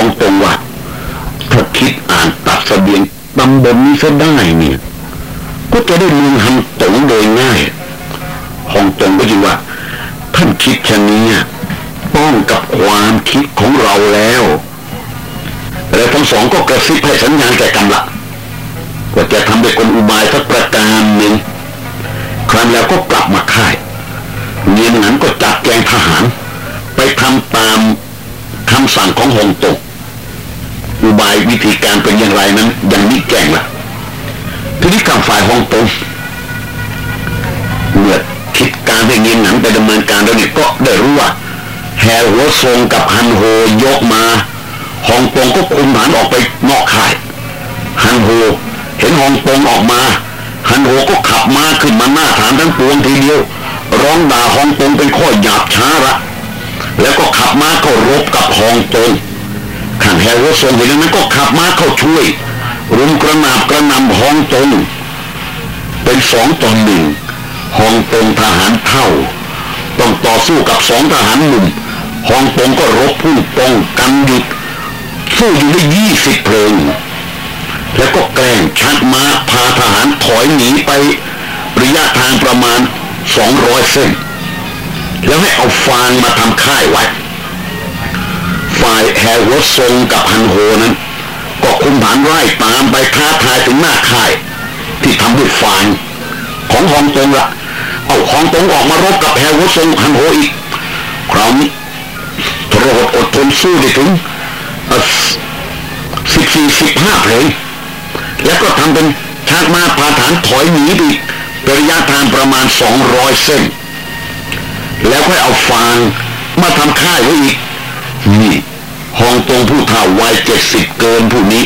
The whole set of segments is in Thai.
องตรงว่าถ้าคิดอ่านตัดเสบียงตำบลนี้ซะได้เนี่ย ก็จะได้เมืองฮันตงโดยง่ายฮองตงก็ยิงว่า ท่านคิดชนี้ต้องกับความคิดของเราแล้วแล้วทั้งสองก็กระซิบให้สัญญาณแก่กันละว่าจะทำเป็นคนอุบายสักประการหนึ่งครั้นแล้วก็กลับมาค่ายเนียนนั้นก็จัดแกงทหาร ไปทำตามคำสั่งของฮงตง อุบายวิธีการเป็นอย่างไรนั้นยังนี้แกงละทีนี้กางฝ่ายฮองตงเมื่อคิดการให้เงียนหนังไปดำเนินการแล้วเนี่ยก็ได้รู้ว่าแฮหัวทรงกับฮันโฮยกมาฮองตงก็คุมฐานออกไปนอกค่ายฮันโฮเห็นฮองตงออกมาฮันโฮก็ขับมาขึ้นมาหน้าฐานทั้งปวงทีเดียวร้องด่าฮองตงเป็นข้อหยาบช้าละแล้วก็ขับมาเข้ารบกับฮองตง ขันแฮร์วทรงเห็นนั้นก็ขับมาเข้าช่วย รุมกระนาบกระนำฮองตงเป็นสองต่อหนึ่งฮองตงทหารเท่า ต้องต่อสู้กับสองทหารหนุ่มฮองตงก็รบพุ่งตรงกันหยุดสู้อยู่ได้ยี่สิบเพลิงแล้วก็แกล้งชักม้าพาทหารถอยหนีไประยะทางประมาณสองร้อยเส้น แล้วให้เอาฟางมาทำค่ายไว้ ฝ่ายแฮหัวซงกับฮันโฮนั้น ก็คุมทหารไล่ตามไปท้าทายถึงหน้าค่าย ที่ทำด้วยฟางของฮองตงละเอาฮองตงออกมารบกับแฮหัวซงฮันโฮอีกคราวนี้ทรหดอดทนสู้ได้ถึงสิบสี่สิบห้าเพลงแล้วก็ทำเป็นชากมาพาฐานถอยหนีไประยะทางประมาณสองร้อยเส้น แล้วค่อยเอาฟางมาทำค่ายไว้อีก นี่ฮองตงผู้เฒ่าวัยเจ็ดสิบเกินผู้นี้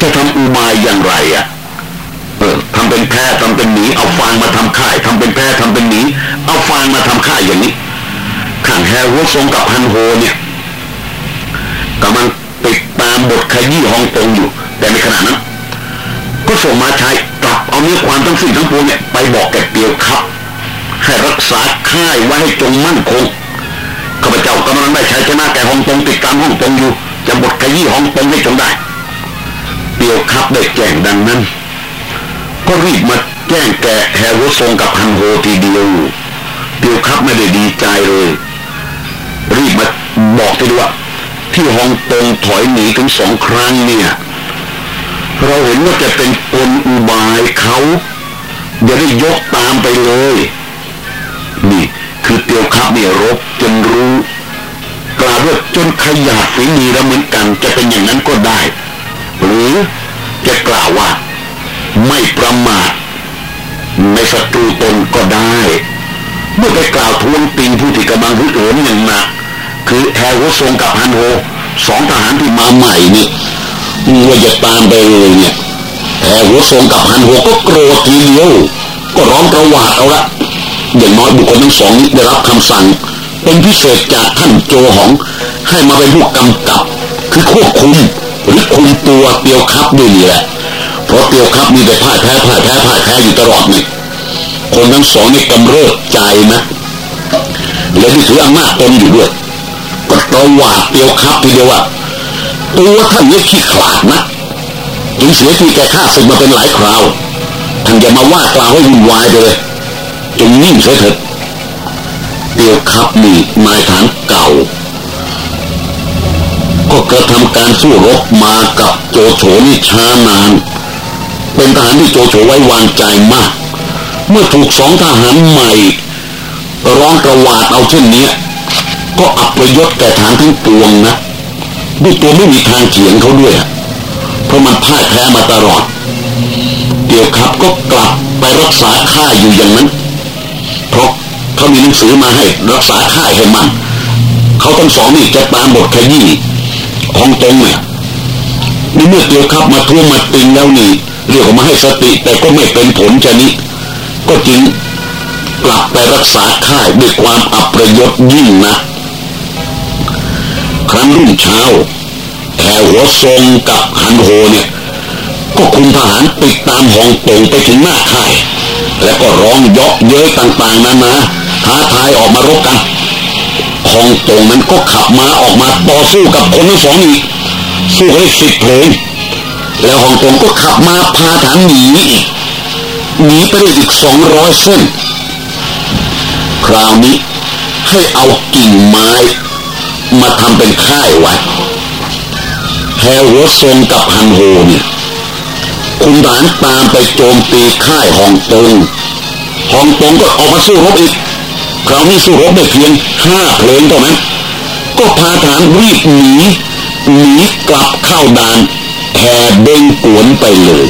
จะทำอุบายอย่างไรอะ่ะเออทำเป็นแพ้ทำเป็นหนีเอาฟางมาทำค่ายทำเป็นแพ้ทำเป็นหนีเอาฟางมาทำค่ายอย่างนี้ข้างแฮร์วทรงกับฮันโฮเนี่ยกำลังติดตามบทขยี้ฮองตงอยู่ แต่ในขณะนั้น ก็ส่งมาใช้กลับเอาเนื้อความทั้งสิ้นทั้งปวงเนี่ยไปบอกแกเปียวครับ ให้รักษาค่ายไว้ให้จงมั่นคง ข้าพเจ้ากำลังได้ใช้ชนะแก่ฮองตงติดตามฮองตงอยู่จะบทขยี้ฮองตงให้จงได้เปียวครับได้แจ้งดังนั้น ก็รีบมาแจ้งแก่แฮร์วทรงกับฮันโฮทีเดียวเปียวครับไม่ได้ดีใจเลย รีบมาบอกทีดีว่าที่ฮองตงถอยหนีถึงสองครั้งเนี่ยเราเห็นว่าจะเป็นกลอุบายเขาอย่าได้ยกตามไปเลย คือเตียวครับเนี่ยรบจนรู้กล่าวว่าจนขยาดฝีมือแล้วเหมือนกันจะเป็นอย่างนั้นก็ได้ หรือจะกล่าวว่า ไม่ประมาทในศัตรูตนก็ได้เมื่อไปกล่าวทวงติงผู้ที่กำลังฮึกเหิมอย่างหนักคือแฮร์วทรงกับฮันโฮสองทหารที่มาใหม่นี่ว่าจะตามไปเลยเนี่ยแฮร์วทรงกับฮันโฮก็โกรธทีเดียวก็ร้องกระหวาดเอาละ อย่างน้อยบุคคลทั้งสองนี้ได้รับคำสั่ง เป็นพิเศษจากท่านโจหอง ให้มาเป็นผู้กำกับ คือควบคุมหรือคุมตัวเตียวครับด้วยนี่แหละเพราะเตียวครับมีแต่พ่ายแพ้พ่ายแพ้พ่ายแพ้อยู่ตลอดนี่คนทั้งสองนี่กำเริบใจนะและที่ถืออำนาจตนอยู่ด้วยก็ตวาดเตียวครับทีเดียวว่าตัวท่านนี่ขี้ขลาดนะจึงเสียทีแกฆ่าศึกมาเป็นหลายคราวท่านอย่ามาว่ากล่าวให้วุ่นวายไปเลย จงนิ่งเสียเถิดเตียวครับนี่นายฐานเก่า ก็กระทำการสู้รบมากับโจโฉนี่ช้านาน เป็นทหารที่โจโฉไว้วางใจมาก เมื่อถูกสองทหารใหม่ ร้องกระวาดเอาเช่นนี้ก็อับประยศแก่ฐานทั้งปวงนะด้วยตัวไม่มีทางเถียงเขาด้วยเพราะมันพ่ายแพ้มาตลอด เดี๋ยวครับก็กลับไปรักษาค่าอยู่อย่างนั้น เพราะเขามีหนังสือมาให้รักษาค่ายให้มันเขาทั้งสองนี่จะตามบทขยี้ของตรงเนี่ยนี่เมื่อเดียวครับมาทุ่มมาติงแล้วนี่เรียกมาให้สติแต่ก็ไม่เป็นผลจะนี้ก็จึงกลับไปรักษาค่ายด้วยความอับประยศยิ่งนะครั้งรุ่งเช้าแถวหัวทรงกับฮันโฮเนี่ย ก็คุมทหารติดตามหองตรงไปถึงหน้าค่าย แล้วก็ร้องยาะเย้ยต่างๆนานาท้าทายออกมารบกันหองตงนั้นก็ขับมาออกมาต่อสู้กับคนทั้งสองอีกสู้ได้สิบเพลงแล้วฮองกงก็ขับมาพาฐานหนีอีกหนีไปได้อีกสองร้อยเส้น คราวนี้ให้เอากิ่งไม้ มาทำเป็นค่ายไว้แฮหัวทรงกับฮันโฮเนี่ย คุณฐานตามไปโจมตีค่ายฮองกงฮองกงก็ออกมาสู้รบอีกคราวนี้สู้รบได้เพียงห้าเพลงเท่านั้น ก็พาฐานรีบหนีหนีกลับเข้าด่านแห่เบ่งกวนไปเลย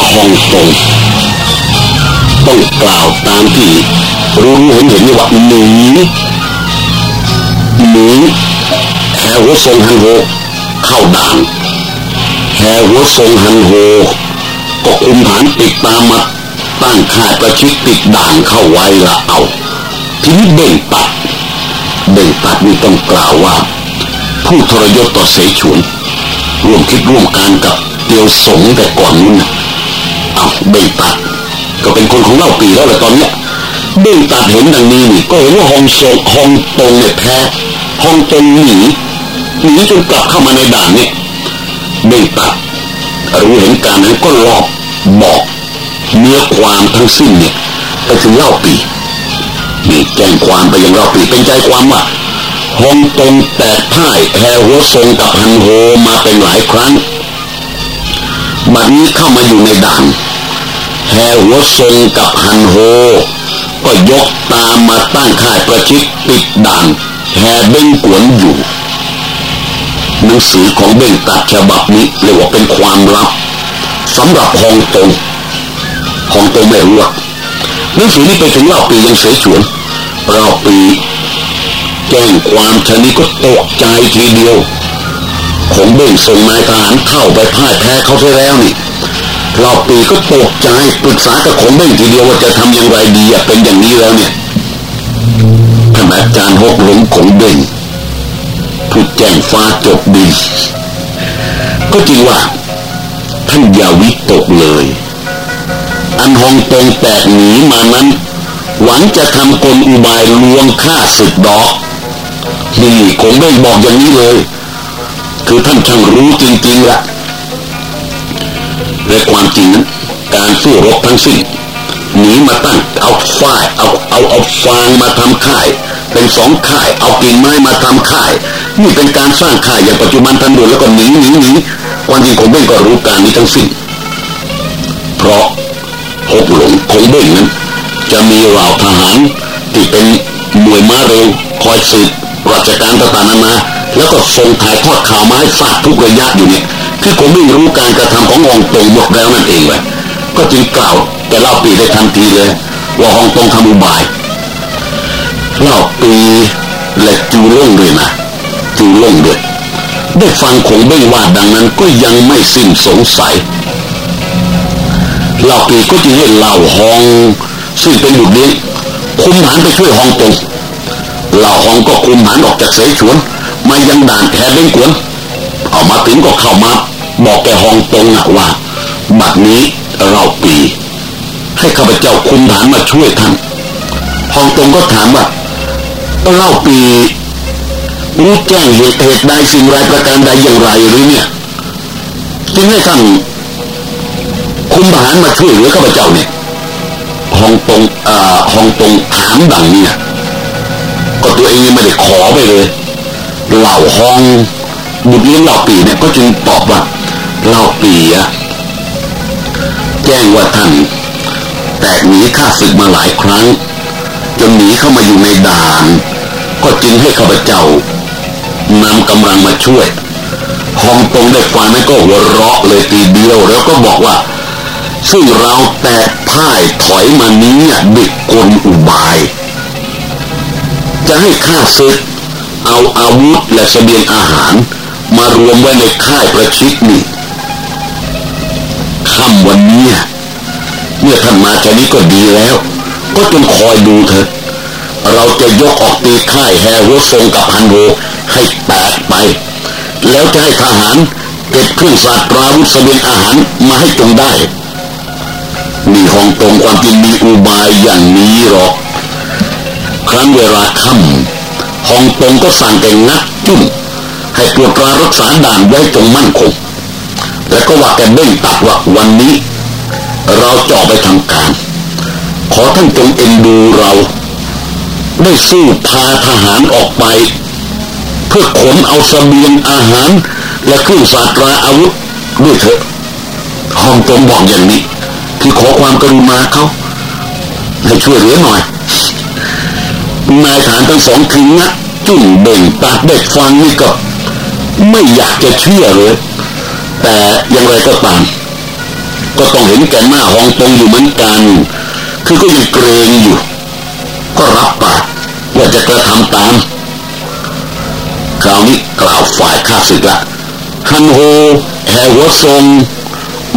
ฮองกง ต้องกล่าวตามที่รู้เห็นเห็นว่าหนีหนีแฮหัวทรงฮันโฮเข้าด่านแฮหัวทรงฮันโฮก็คุมฐานติดตามมาตั้งค่ายประชิดติดด่านเข้าไว้ละเอาทีนี้เบ่งตัดเบ่งตัดนี่ต้องกล่าวว่า ผู้ทรยศต่อเสฉวนร่วมคิดร่วมการกับเตียวสงแต่ก่อนนู้นะเอาเบ่งตัด ก็เป็นคนของเล่าปีแล้วแหละตอนเนี้ยเบ่งตัดเห็นดังนี้นี่ก็เห็นว่าฮองโซฮองตงเนี่ยแพ้ฮองตงหนีหนีจนกลับเข้ามาในด่านเนี่ยเบ่งตัดรู้เห็นการนั้นก็หลอบบอกเนื้อความทั้งสิ้นเนี่ยไปถึงเล่าปีนี่แจ้งความไปยังเล่าปีเป็นใจความว่าฮองตงแตกพ่ายแพ้หัวทรงกับฮันโฮมาเป็นหลายครั้งบัดนี้เข้ามาอยู่ในด่าน แฮหัวทรงกับฮันโฮ ก็ยกตามมาตั้งค่ายประชิดปิดด่านแฮเบ้งกวนอยู่ หนังสือของเบ้งตัดฉบับนี้เรียกว่าเป็นความลับสำหรับฮองตงฮองตงไม่รู้หนังสือนี้ไปถึงเล่าปียังเสฉวนเล่าปีแจ้งความชนิดก็ตกใจทีเดียว ของเบ้งส่งนายทหารเข้าไปพ่ายแพ้เขาไปแล้วนี่ เราปีก็ตกใจปรึกษากับของเบ้งทีเดียวว่าจะทำอย่างไรดีอะเป็นอย่างนี้แล้วเนี่ยท่านอาจารย์หกหลงของเบ้งพูดแจ้งฟ้าจบดินก็จริงว่า ท่านอย่าวิตกเลย อันฮองตงแตกหนีมานั้น หวังจะทำกลอุบายลวงฆ่าศึกดอกนี่คงเบ้งบอกอย่างนี้เลย คือท่านช่างรู้จริงๆล่ะ และความจริงนั้นการสู้รบทั้งสิ้นหนีมาตั้งเอาฝ้ายเอาเอาเอาฟางมาทำค่าย เป็นสองค่าย เอากิ่งไม้มาทำค่าย นี่เป็นการสร้างค่ายอย่างปัจจุบันทันด่วนแล้วก็หนีหนีหนีความจริงคงเบ้งก็รู้การนี้ทั้งสิ้นเพราะหกหลงคงเบ้งนั้น จะมีเหล่าทหารที่เป็นหน่วยม้าเร็วคอยสืบราชการต่างๆนานาแล้วก็ส่งถ่ายทอดข่าวมาให้ทราบทุกระยะอยู่เนี่ย คือผมไม่รู้การกระทำของฮองตงหมดแล้วนั่นเองเลยก็จึงกล่าวแต่เล่าปีได้ทันทีเลย ว่าฮองตงทำอุบายเล่าปีและจูล่งด้วยนะจูล่งด้วยได้ฟังคงเบ้งว่าดังนั้นก็ยังไม่สิ้นสงสัยเล่าปีก็จึงให้เล่าฮองซึ่งเป็นบุตรเลี้ยงคุมฐานไปช่วยฮองตงเล่าฮองก็คุมฐานออกจากเสฉวนมายังด่านแทเบ้งกวนออกมาถึงก็เข้ามา บอกแกฮองตงอะว่า บัดนี้เราปี ให้ข้าพเจ้าคุมฐานมาช่วยท่านฮองตงก็ถามว่าเล่าปีรู้แจ้งเหตุเหตุใดสิ่งไรประการใดอย่างไรหรือเนี่ยจึงให้ท่านคุมทหารมาช่วยเหลือข้าพเจ้าเนี่ยฮองตงอ่าฮองตงถามดังนี่ยก็ตัวเองยังไม่ได้ขอไปเลย เหล่าฮองบุตรเลี้ยงเหล่าปีเนี่ยก็จึงตอบว่า เหล่าปีอะแจ้งว่าท่านแตกหนีข้าศึกมาหลายครั้ง จนหนีเข้ามาอยู่ในด่าน ก็จึงให้ข้าพเจ้านำกำลังมาช่วยฮองตงได้ฟังนั้นก็หัวเราะเลยทีเดียวแล้วก็บอกว่า ซึ่งเราแตกพ่ายถอยมานี้ด้วยกลอุบาย จะให้ข้าศึกเอาอาวุธและเสบียงอาหาร มารวมไว้ในค่ายประชิดนี่ ค่ำวันนี้เมื่อท่านมาชนี้ก็ดีแล้ว ก็จงคอยดูเถอะเราจะยกออกตีค่ายแฮหัวทรงกับฮันโวให้แตกไป แล้วจะให้ทหารเก็บเครื่องสาตราวุธเสบียงอาหารมาให้จงได้ มีห้องตรงความจริงมีอุบายอย่างนี้หรอก ครั้งเวลาค่ำห้องตรงก็สั่งแต่งัดจุ้มให้ตรวจตรารักษาด่านไว้ตรงมั่นคง แล้วก็ว่าแกเด้งตัดว่าวันนี้ เราจะอไปทำการ ขอท่านจงเอ็นดูเรา ได้สู้พาทหารออกไป เพื่อขนเอาสเสบียงอาหาร และเครื่องสาตราอาวุธด้วยเถอะห้องตรงบอกอย่างนี้ คือขอความกรุณาเขาให้ช่วยเหลือหน่อยนายฐานทั้งสองคืองัดจุ่มเบ่งตาเด็กฟังนี่ก็ไม่อยากจะเชื่อเลย แต่อย่างไรก็ตาม ก็ต้องเห็นแก่หน้าห้องตรงอยู่เหมือนกัน คือก็ยังเกรงอยู่ ก็รับปากว่าจะกระทำตาม คราวนี้กล่าวฝ่ายข้าศึกละฮันโฮแฮวทรง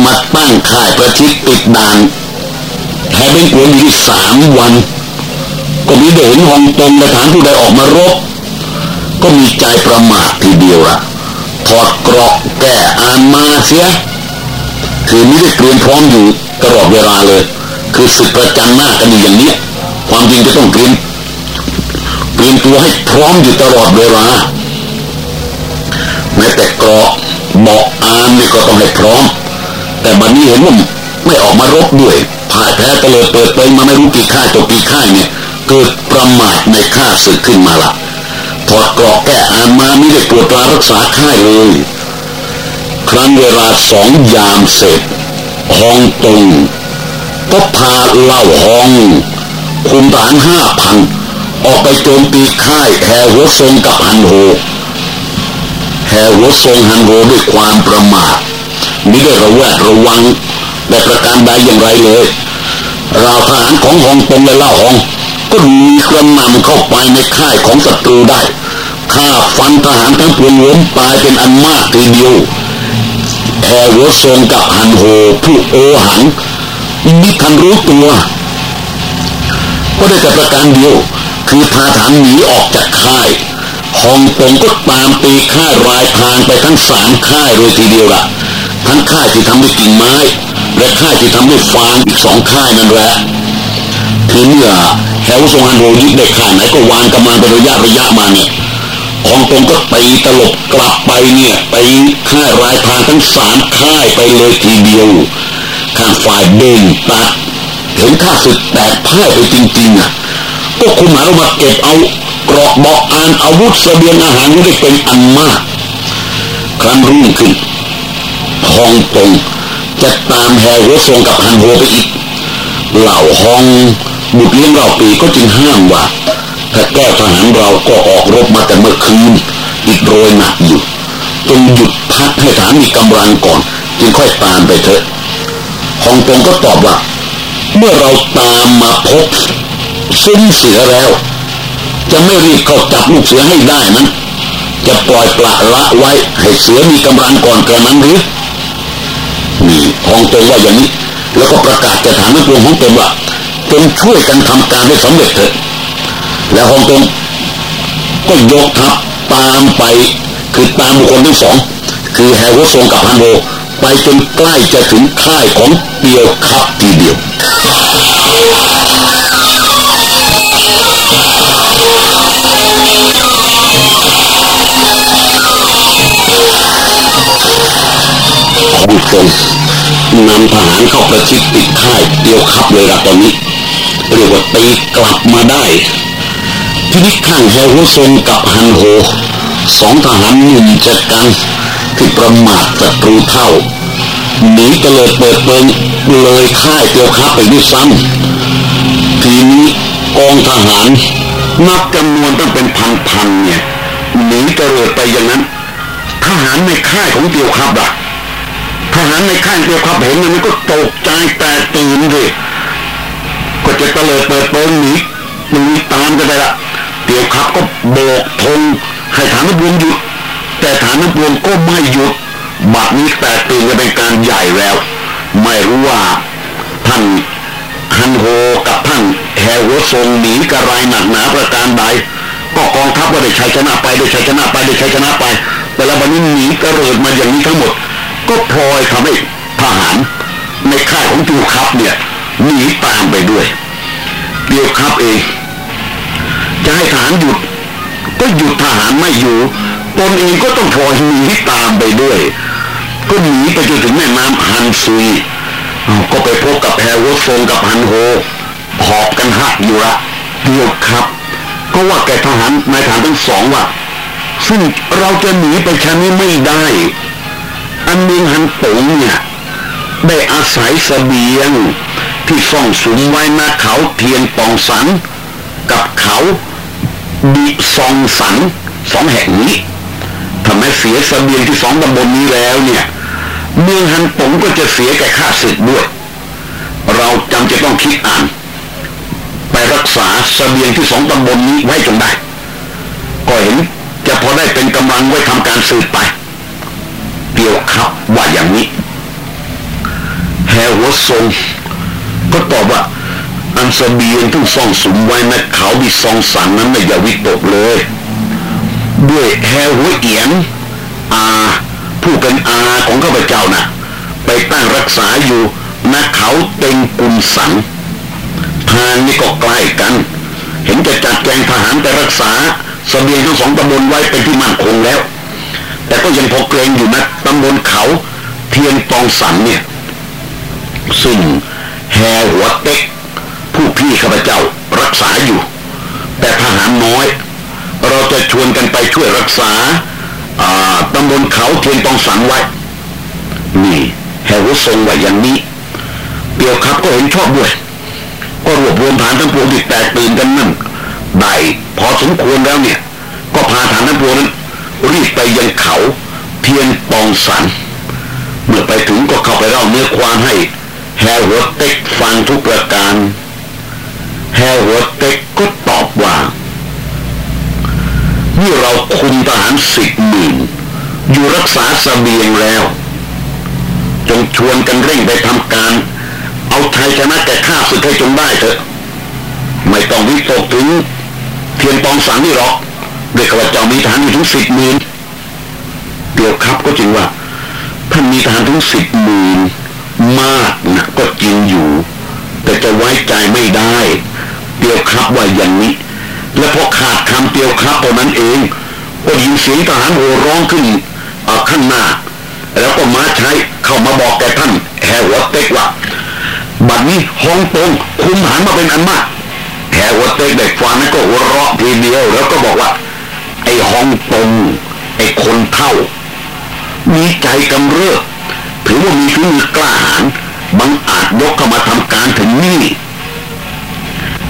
มาตั้งค่ายประชิดติดด่านแฮเป็นกวนอยู่สามวัน ก็มีเดินห้องตรงและฐานผู้ใดออกมารบก็มีใจประมาททีเดียวละ ถอดเกราะแก้อ่านมาเสีย คือไม่ได้เตรียมพร้อมอยู่ตลอดเวลาเลย คือศึกประจันหน้ากันอยู่อย่างนี้ ความจริงจะต้องเตรียมเตรียมตัวให้พร้อมอยู่ตลอดเวลาแม้แต่เกราะเบาะอานนี่ก็ต้องให้พร้อม แต่บัดนี้เห็นว่าไม่ออกมารบด้วยพ่ายแพ้ก็เลยเปิดเผยมาไม่รู้กี่ค่ายต่อกี่ค่ายเนี่ยเกิดประมาทในข้าศึกขึ้นมาละ ถอดเกราะแก้อานมาไม่ได้ตรวจตรารักษาค่ายเลย ครั้งเวลาสองยามเสร็จฮองตงก็พาเล่าฮอง คุมฐานห้าพันออกไปโจมตีค่ายแฮหัวทรงกับฮันโฮแฮหัวทรงฮันโฮด้วยความประมาทไม่ได้ระแวดระวังแต่ประการใดอย่างไรเลย เราทหารของฮองตงและเล่าฮอง ก็มีกระนำเข้าไปในค่ายของศัตรูได้ฆ่าฟันทหารทั้งปวงล้มตายเป็นอันมากทีเดียวแฮหัวทรงกับฮันโฮผู้โอหังมิทันรู้ตัวก็ได้แต่ประการเดียว คือพาฐานหนีออกจากค่ายฮองตงก็ตามตีค่ายรายทางไปทั้งสามค่ายเลยทีเดียวล่ะ ทั้งค่ายที่ทำด้วยกิ่งไม้ และค่ายที่ทำด้วยฟางอีกสองค่ายนั่นแหละ คือเมื่อแฮวทรงฮันโฮยึดได้ค่ายไหนก็วางกำลังเป็นระยะระยะมาเนี่ยฮองตรงก็ตีตลบกลับไปเนี่ยไปค่ายรายทางทั้งสามค่ายไปเลยทีเดียวข้างฝ่ายเดินตัดเห็นข้าศึกแตกพ่ายไปจริงๆอะก็คุมหารมาเก็บเอากราะเบาะอานอาวุธเสบียงอาหารได้เป็นอันมาก ครั้นรุ่งขึ้นฮองตงจะตามแฮหัวทรงกับฮันโฮไปอีกเหล่าฮอง บุตรเลี้ยงเราปีก็จึงห้ามว่าถ้าแก้ทหารเราก็ออกรบมาแต่เมื่อคืนอีกโรยหนักอยู่จงหยุดพักให้ฐานมีกำลังก่อน จึงค่อยตามไปเถอะฮองตงก็ตอบว่า เมื่อเราตามมาพบซุ้มเสือแล้ว จะไม่รีบเข้าจับลูกเสือให้ได้นั้นจะปล่อยปละละไว้ให้เสือมีกำลังก่อนกระนั้นหรือนี่ฮองตงว่าอย่างนี้ แล้วก็ประกาศแก่ฐานนักวงของตนว่า จงช่วยกันทำการให้สำเร็จเถิดแล้วฮองตงก็ยกทัพตามไป คือตามบุคคลทั้งสอง คือแฮร์วทรงกับฮันโฮไปจนใกล้จะถึงค่ายของเตียวคับทีเดียวบุตรน นำทหารเข้าประชิดติดค่ายเตียวคับเลยละตอนนี้เรียกว่าตีกลับมาได้ทีนี้ข้างแฮร์วทรงกับฮันโฮสองทหารหนุ่มจัดการที่ประมาทศัตรูเท่าหนีตะเลิดเปิดเปิงเลยค่ายเตียวคับไปด้วยซ้ำทีนี้กองทหารนับจำนวนต้องเป็นพันๆเนี่ยหนีตะเลิดไปอย่างนั้น ทหารในค่ายของเตียวคับอะ ทหารในค่ายเตียวคับเห็นมันก็ตกใจแต่ตื่นเลยก็จะตะเลิดเปิดเปิงหนีหนีตามกันไปละเตี๋ยวคับก็โบกธงให้ฐานนักบุญหยุด แต่ฐานนักบุญก็ไม่หยุดบัดนี้แต่ตื่นจะเป็นการใหญ่แล้ว ไม่รู้ว่าท่านฮันโฮกับท่านแฮวทรงหนีกระไรหนักหนาประการใดก็กองทัพก็ได้ชัยชนะไปได้ชัยชนะไปได้ชัยชนะไป แต่ละวันนี้หนีกระเริดมาอย่างนี้ทั้งหมด ก็พลอยทำให้ทหารในค่ายของจูครับเนี่ยหนีตามไปด้วยเดียวครับเองจะให้ทหารหยุด ก็หยุดทหารไม่อยู่ตนเองก็ต้องพลอยหนีตามไปด้วย ก็หนีไปจนถึงแม่น้ำฮันซุยก็ไปพบกับแพรวซงกับฮันโฮหอบกันหักอยู่ละเดียวครับ ก็ว่าแกทหารนายทหารทั้งสองว่า ซึ่งเราจะหนีไปชั้นนี้ไม่ได้ อันเมืองฮันตงเนี่ยได้อาศัยสเสบียงที่ซ่องสุมไว้หน้าเขาเทียนปองสัน กับเขาดิซองสันสองแห่งนี้ทำให้เสียสเสบียงที่สองตำบลนี้แล้วเนี่ยเมืองฮันตงก็จะเสียแก่ข้าศึกด้วย เราจำจะต้องคิดอ่าน ไปรักษาสเสบียงที่สองตำบลนี้ไว้จนได้ ก็เห็นจะพอได้เป็นกำลังไว้ทำการสืบไป ดียวครับ ว่าอย่างนี้ แฮหัวทรงก็ตอบว่า อันสเบียงที่ซ่องสุมไว้นะเขาบิซองสันนั้นไม่อย่าวิตกเลย ด้วยแฮหัวเอียนอาผู้เป็นอาของข้าพเจ้านะ่ะ ไปตั้งรักษาอยู่ณเขาเต็งกุลสันทางนี้ก็ใกล้กัน เห็นจะจัดแจงทหารไปรักษาสเสบียงทั้งสองตำบลไว้เป็นที่มั่นคงแล้ว แต่ก็ยังพอเกรงอยู่นะตำบลเขาเทียนตองสันเนี่ย ซึ่งแฮหัวเต็ก ผู้พี่ข้าพเจ้ารักษาอยู่ แต่ทหารน้อย เราจะชวนกันไปช่วยรักษาตำบลเขาเทียนตองสันไว้ นี่แฮหัวทรงไว้อย่างนี้เปียวครับก็เห็นชอบด้วย ก็รวบรวมฐานทั้งปวงที่แตกตื่นกันนั่นได้พอสมควรแล้วเนี่ย ก็พาฐานทั้งปวงนั้น รีบไปยังเขาเทียนตองสัน เมื่อไปถึงก็เข้าไปเล่าเนื้อความให้แฮหัวเต็กฟังทุกประการ แฮหัวเต็กก็ตอบว่านี่เราคุมทหารสิบหมื่นอยู่รักษาสเสบียงแล้ว จงชวนกันเร่งไปทำการ เอาชัยชนะแก่ข้าศึกให้จงได้เถอะ ไม่ต้องวิตกถึงเทียนตองสังนี่หรอก เด็กข้าเจ้ามีทหารอยู่ถึงสิบหมื่นเดียวครับก็จริงว่าท่านมีทหารถึงสิบหมื่นมากนะก็จริงอยู่ แต่จะไว้ใจไม่ได้เตียวครับว่าอย่างนี้ และพอขาดคำเตียวครับตอนนั้นเองก็ยินเสียงทหารโห่ร้องขึ้นข้างหน้า แล้วก็มาใช้เข้ามาบอกแกท่านแหวหัวเต็กว่าบัดนี้ฮ่องตงคุมหันมาเป็นอันมากแหวหัวเต็กเด็กฟังนั้นก็หัวเราะทีเดียวแล้วก็บอกว่า ฮ่องตงไอ้คนเท่า มีใจกำเริบถือว่ามีฝีมือกล้าหาญบังอาจยกเข้ามาทำการถึงนี่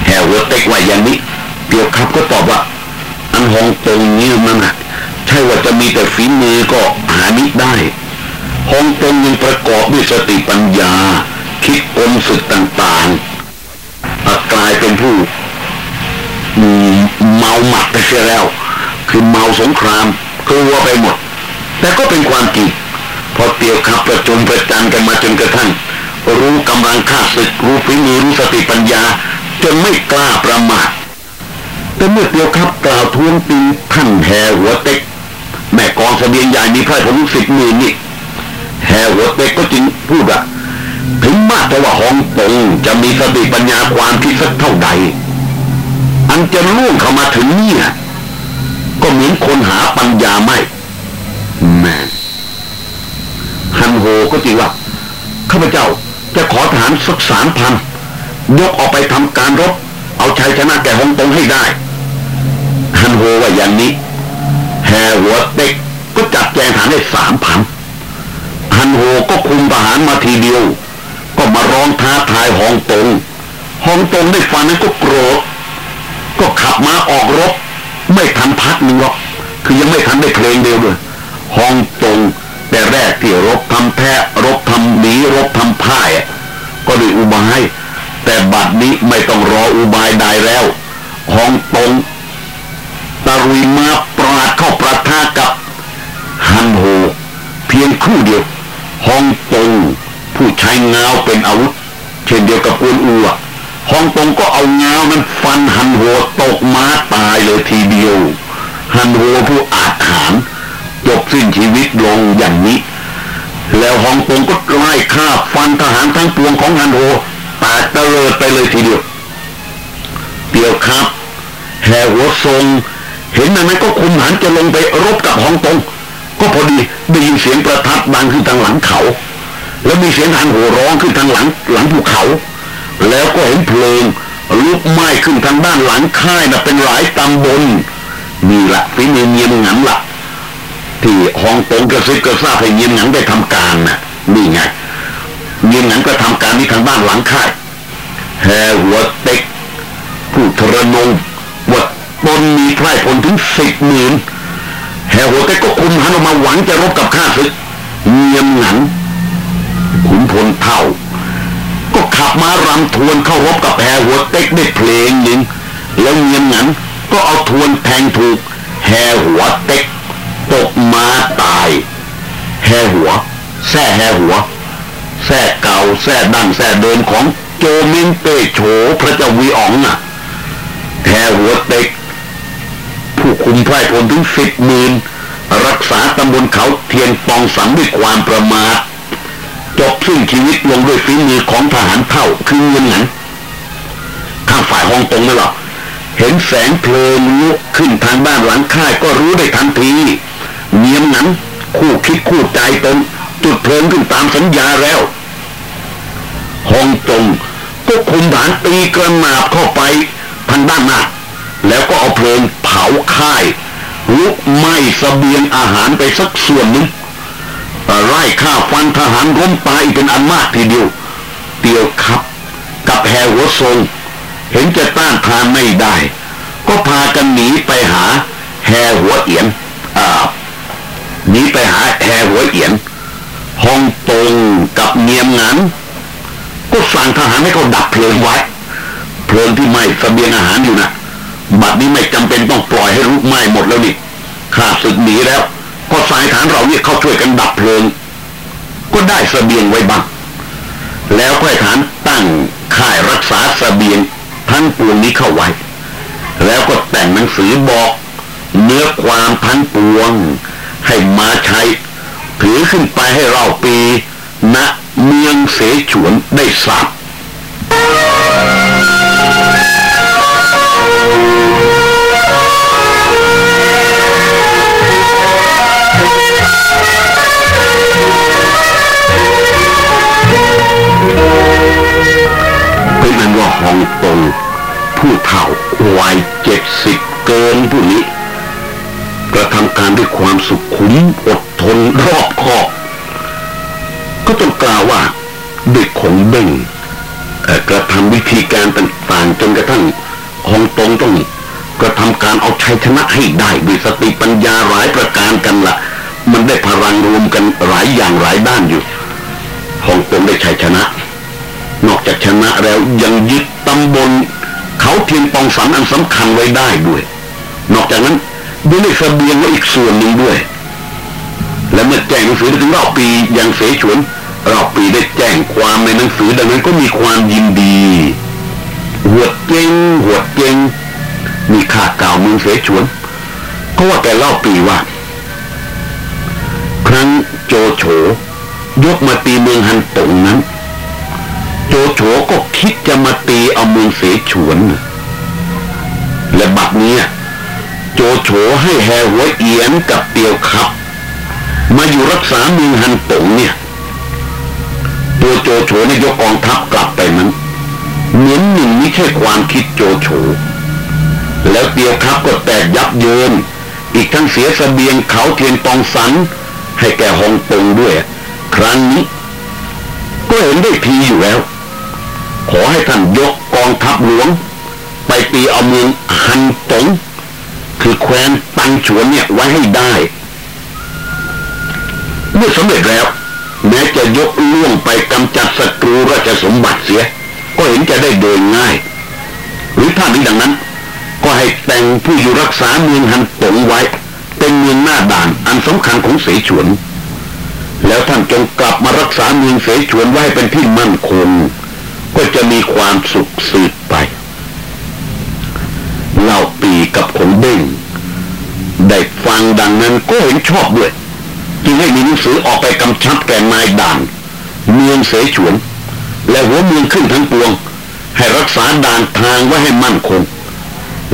แฮวเวอร์เต็กว่าอย่างนี้เดียวครับก็ตอบว่า อันฮองตงนี้มันะใช่ว่าจะมีแต่ฝีมือก็หามิได้ฮองตงยังประกอบด้วยสติปัญญา คิดอนสึกต่างๆกลายเป็นผู้เมาหมัดไปเสียแล้ว คือเมาสงครามกลัวไปหมด แต่ก็เป็นความจริงพอเตียวขับประจมประจันกันมาจนกระทั่ง รู้กำลังข้าศึกรู้ฝีมือรู้สติปัญญา จนไม่กล้าประมาทแต่เมื่อเตียวขับกล่าวท้วงตีท่านแห่หัวเต็ก แม่กองเสบียงใหญ่มีไพร่ผลสิบหมื่นนี่แห่หัวเต็กก็จึงพูดว่าถึงมากแต่ว่าฮองตงจะมีสติปัญญาความคิดสักเท่าใดอันจะล่วงเข้ามาถึงเนี่ย ก็เหมือนคนหาปัญญาไม่แม่ฮันโฮก็จริงว่าข้าพเจ้าจะขอทหารสักสามพันยกออกไปทำการรบ เอาชัยชนะแก่ฮงตงให้ได้ฮันโฮว่าอย่างนี้แฮหัวเต็กก็จัดแจงฐานได้สามพันฮันโฮก็คุมทหารมาทีเดียว ก็มาร้องท้าทายฮองตงฮองตงได้ฟันนั้นก็โกรธก็ขับมาออกรบ ไม่ทันพักหนึ่งหรอกคือยังไม่ทันได้เพลงเดียวด้วยฮองตงแต่แรกที่รบทำแพ้รบทำหนีรบทำพ่ายก็ด้วยอุบาย แต่บัดนี้ไม่ต้องรออุบายใดแล้วฮองตงตะรุยมาปราดเข้าประทากับฮันโฮเพียงครู่เดียวฮองตงผู้ใช้เงาเป็นอาวุธ เช่นเดียวกับกวนอูอะ ฮองตงก็เอาเงานั้นฟันฮันโฮตกมาตายเลยทีเดียวฮันโฮผู้อาจหารจบสิ้นชีวิตลงอย่างนี้ แล้วฮองกงก็ไล่ฆ่าฟันทหารทั้งปวงของฮันโฮตกตะเลิดไปเลยทีเดียวเปียวครับแห่หัวทรง เห็นนั้นก็คุมหันจะลงไปรบกับฮองตง ก็พอดีได้ยินเสียงประทัดดังขึ้นทางหลังเขา แล้วมีเสียงทางหัวร้องขึ้นทางหลังหลังภูเขา แล้วก็เห็นเพลิงลุกไหม้ขึ้นทางด้านหลังค่ายนะเป็นหลายตำบลนี่ละฝีมือเงียบงันละที่ฮองตงกระซิบกระซาบให้เงียบงันได้ทำการนะ่ะนี่ไงเงียบงันก็ทำการนี้ทางบ้านหลังค่ายแห่หัวเต็กผู้ทรนงว่าตนมีไพร่พลถึงสิบหมื่นแห่หัวเต็กก็คุมหันออกมาหวังจะรบกับข้าศึกเงียบงันขุนพลเท่า ก็ขับมารำทวนเข้ารบกับแห่หัวเต็กได้เพลงหนึ่งแล้วเงียบงันก็เอาทวนแทงถูกแห่หัวเต็กตกมาตายแห่หัวแซ่แห่หัวแซ่เก่าแซ่ดังแซ่เดินของโจมินเตโฉพระเจ้าวีอ๋องน่ะแห่หัวเต็ก ผู้คุมไพร่พลถึงสิบหมื่นรักษาตำบลเขาเทียนปองสังด้วยความประมาท จบสิ้นชีวิตลงด้วยฝีมือของทหารเท่าคือเงินหนังข้างฝ่ายห้องตงนั่นหรอเห็นแสงเพลิงลุกขึ้นทางบ้านหลังค่ายก็รู้ได้ทันทีเนียมนั้นคู่คิดคู่ใจตนจุดเพลิงขึ้นตามสัญญาแล้วห้องตงก็คุมฐานตีกระนาบเข้าไปทางด้านหน้าแล้วก็เอาเพลิงเผาค่ายลุกไหม้สเสบียงอาหารไปสักส่วนหนึ่ง ไล่ฆ่าฟันทหารร่มตายเป็นอันมากทีเดียว เตียวครับ กับแหวทรง เห็นจะต้านทานไม่ได้ ก็พากันหนีไปหา แหหัวเอียนอ่าหนีไปหาแหหัวเอียนห้องตรงกับเนียมงันก็สั่งทหารให้เขาดับเพลิงไว้ เพลิงที่ไหม้สเสบียงอาหารอยู่นะบัดนี้ไม่จำเป็นต้องปล่อยให้ลุกไหม้หมดแล้วนี่ข้าศึกหนีแล้ว ก็สายฐานเราเนี่ยเขาช่วยกันดับเพลิง ก็ได้สเสบียงไว้บ้าง แล้วค่อยฐานตั้งค่ายรักษาสเสบียงทั้งปวงนี้เข้าไว้ แล้วก็แต่งหนังสือบอกเนื้อความทั้งปวง ให้มาใช้ถือขึ้นไปให้เราปีณเมืองเสฉวนได้ทราบ ตงผู้เฒ่าวัยเจ็ดสิบเกินผู้นี้ กระทำการด้วยความสุขุมอดทนรอบคอบ ก็ต้องกล่าวว่าเด็กของเบ่งกระทำวิธีการต่างๆจนกระทั่งฮองตงต้องกระทำการเอาชัยชนะให้ได้ด้วยสติปัญญาหลายประการกันละมันได้พลังรวมกันหลายอย่างหลายด้านอยู่ฮองตงได้ชัยชนะ นอกจากชนะแล้วยังยึดตำบลเขาเทียนปองสันอันสำคัญไว้ได้ด้วย นอกจากนั้นยังได้เสบียงไว้อีกส่วนหนึ่งด้วย และเมื่อแจ้งหนังสือถึงรอบปียังเสฉวนรอบปีได้แจ้งความในหนังสือดังนั้นก็มีความยินดีหัวเจงหัวเจงมีข่าเก่าเมืองเสฉวนเพราะว่าแกเล่าปีว่า ครั้งโจโฉยกมาตีเมืองฮันตงนั้น โจโฉก็คิดจะมาตีเอาเมืองเสฉวน และบัดนี้ โจโฉให้แฮหัวเอียนกับเตียวครับ มาอยู่รักษาเมืองฮันตงเนี่ย ตัวโจโฉในยกกองทัพกลับไปนั้นเหมือนหนึ่งไม่ใช่ความคิดโจโฉแล้วเตียวครับก็แตกยับเยิน อีกทั้งเสียสเสบียงเขาเทียนตองสัน ให้แก่ฮองตงด้วย ครั้งนี้ก็เห็นได้ทีอยู่แล้ว ขอให้ท่านยกกองทัพหลวง ไปตีเอาเมืองฮันตงคือแคว้นตังฉวนเนี่ยไว้ให้ได้ เมื่อสำเร็จแล้ว แม้จะยกล่วงไปกำจัดศัตรูราชสมบัติเสีย ก็เห็นจะได้โดยง่าย หรือถ้าไม่ดังนั้น ก็ให้แต่งผู้อยู่รักษาเมืองฮันตงไว้ เป็นเมืองหน้าด่านอันสำคัญของเสฉวน แล้วท่านจงกลับมารักษาเมืองเสฉวนไว้เป็นที่มั่นคง ก็จะมีความสุขสืบไปเล่าปีกับขงเบ้งได้ฟังดังนั้นก็เห็นชอบด้วย จึงให้มีหนังสือออกไปกำชับแก่นายด่าน เมืองเสฉวน และหัวเมืองขึ้นทั้งปวง ให้รักษาด่านทางไว้ให้มั่นคง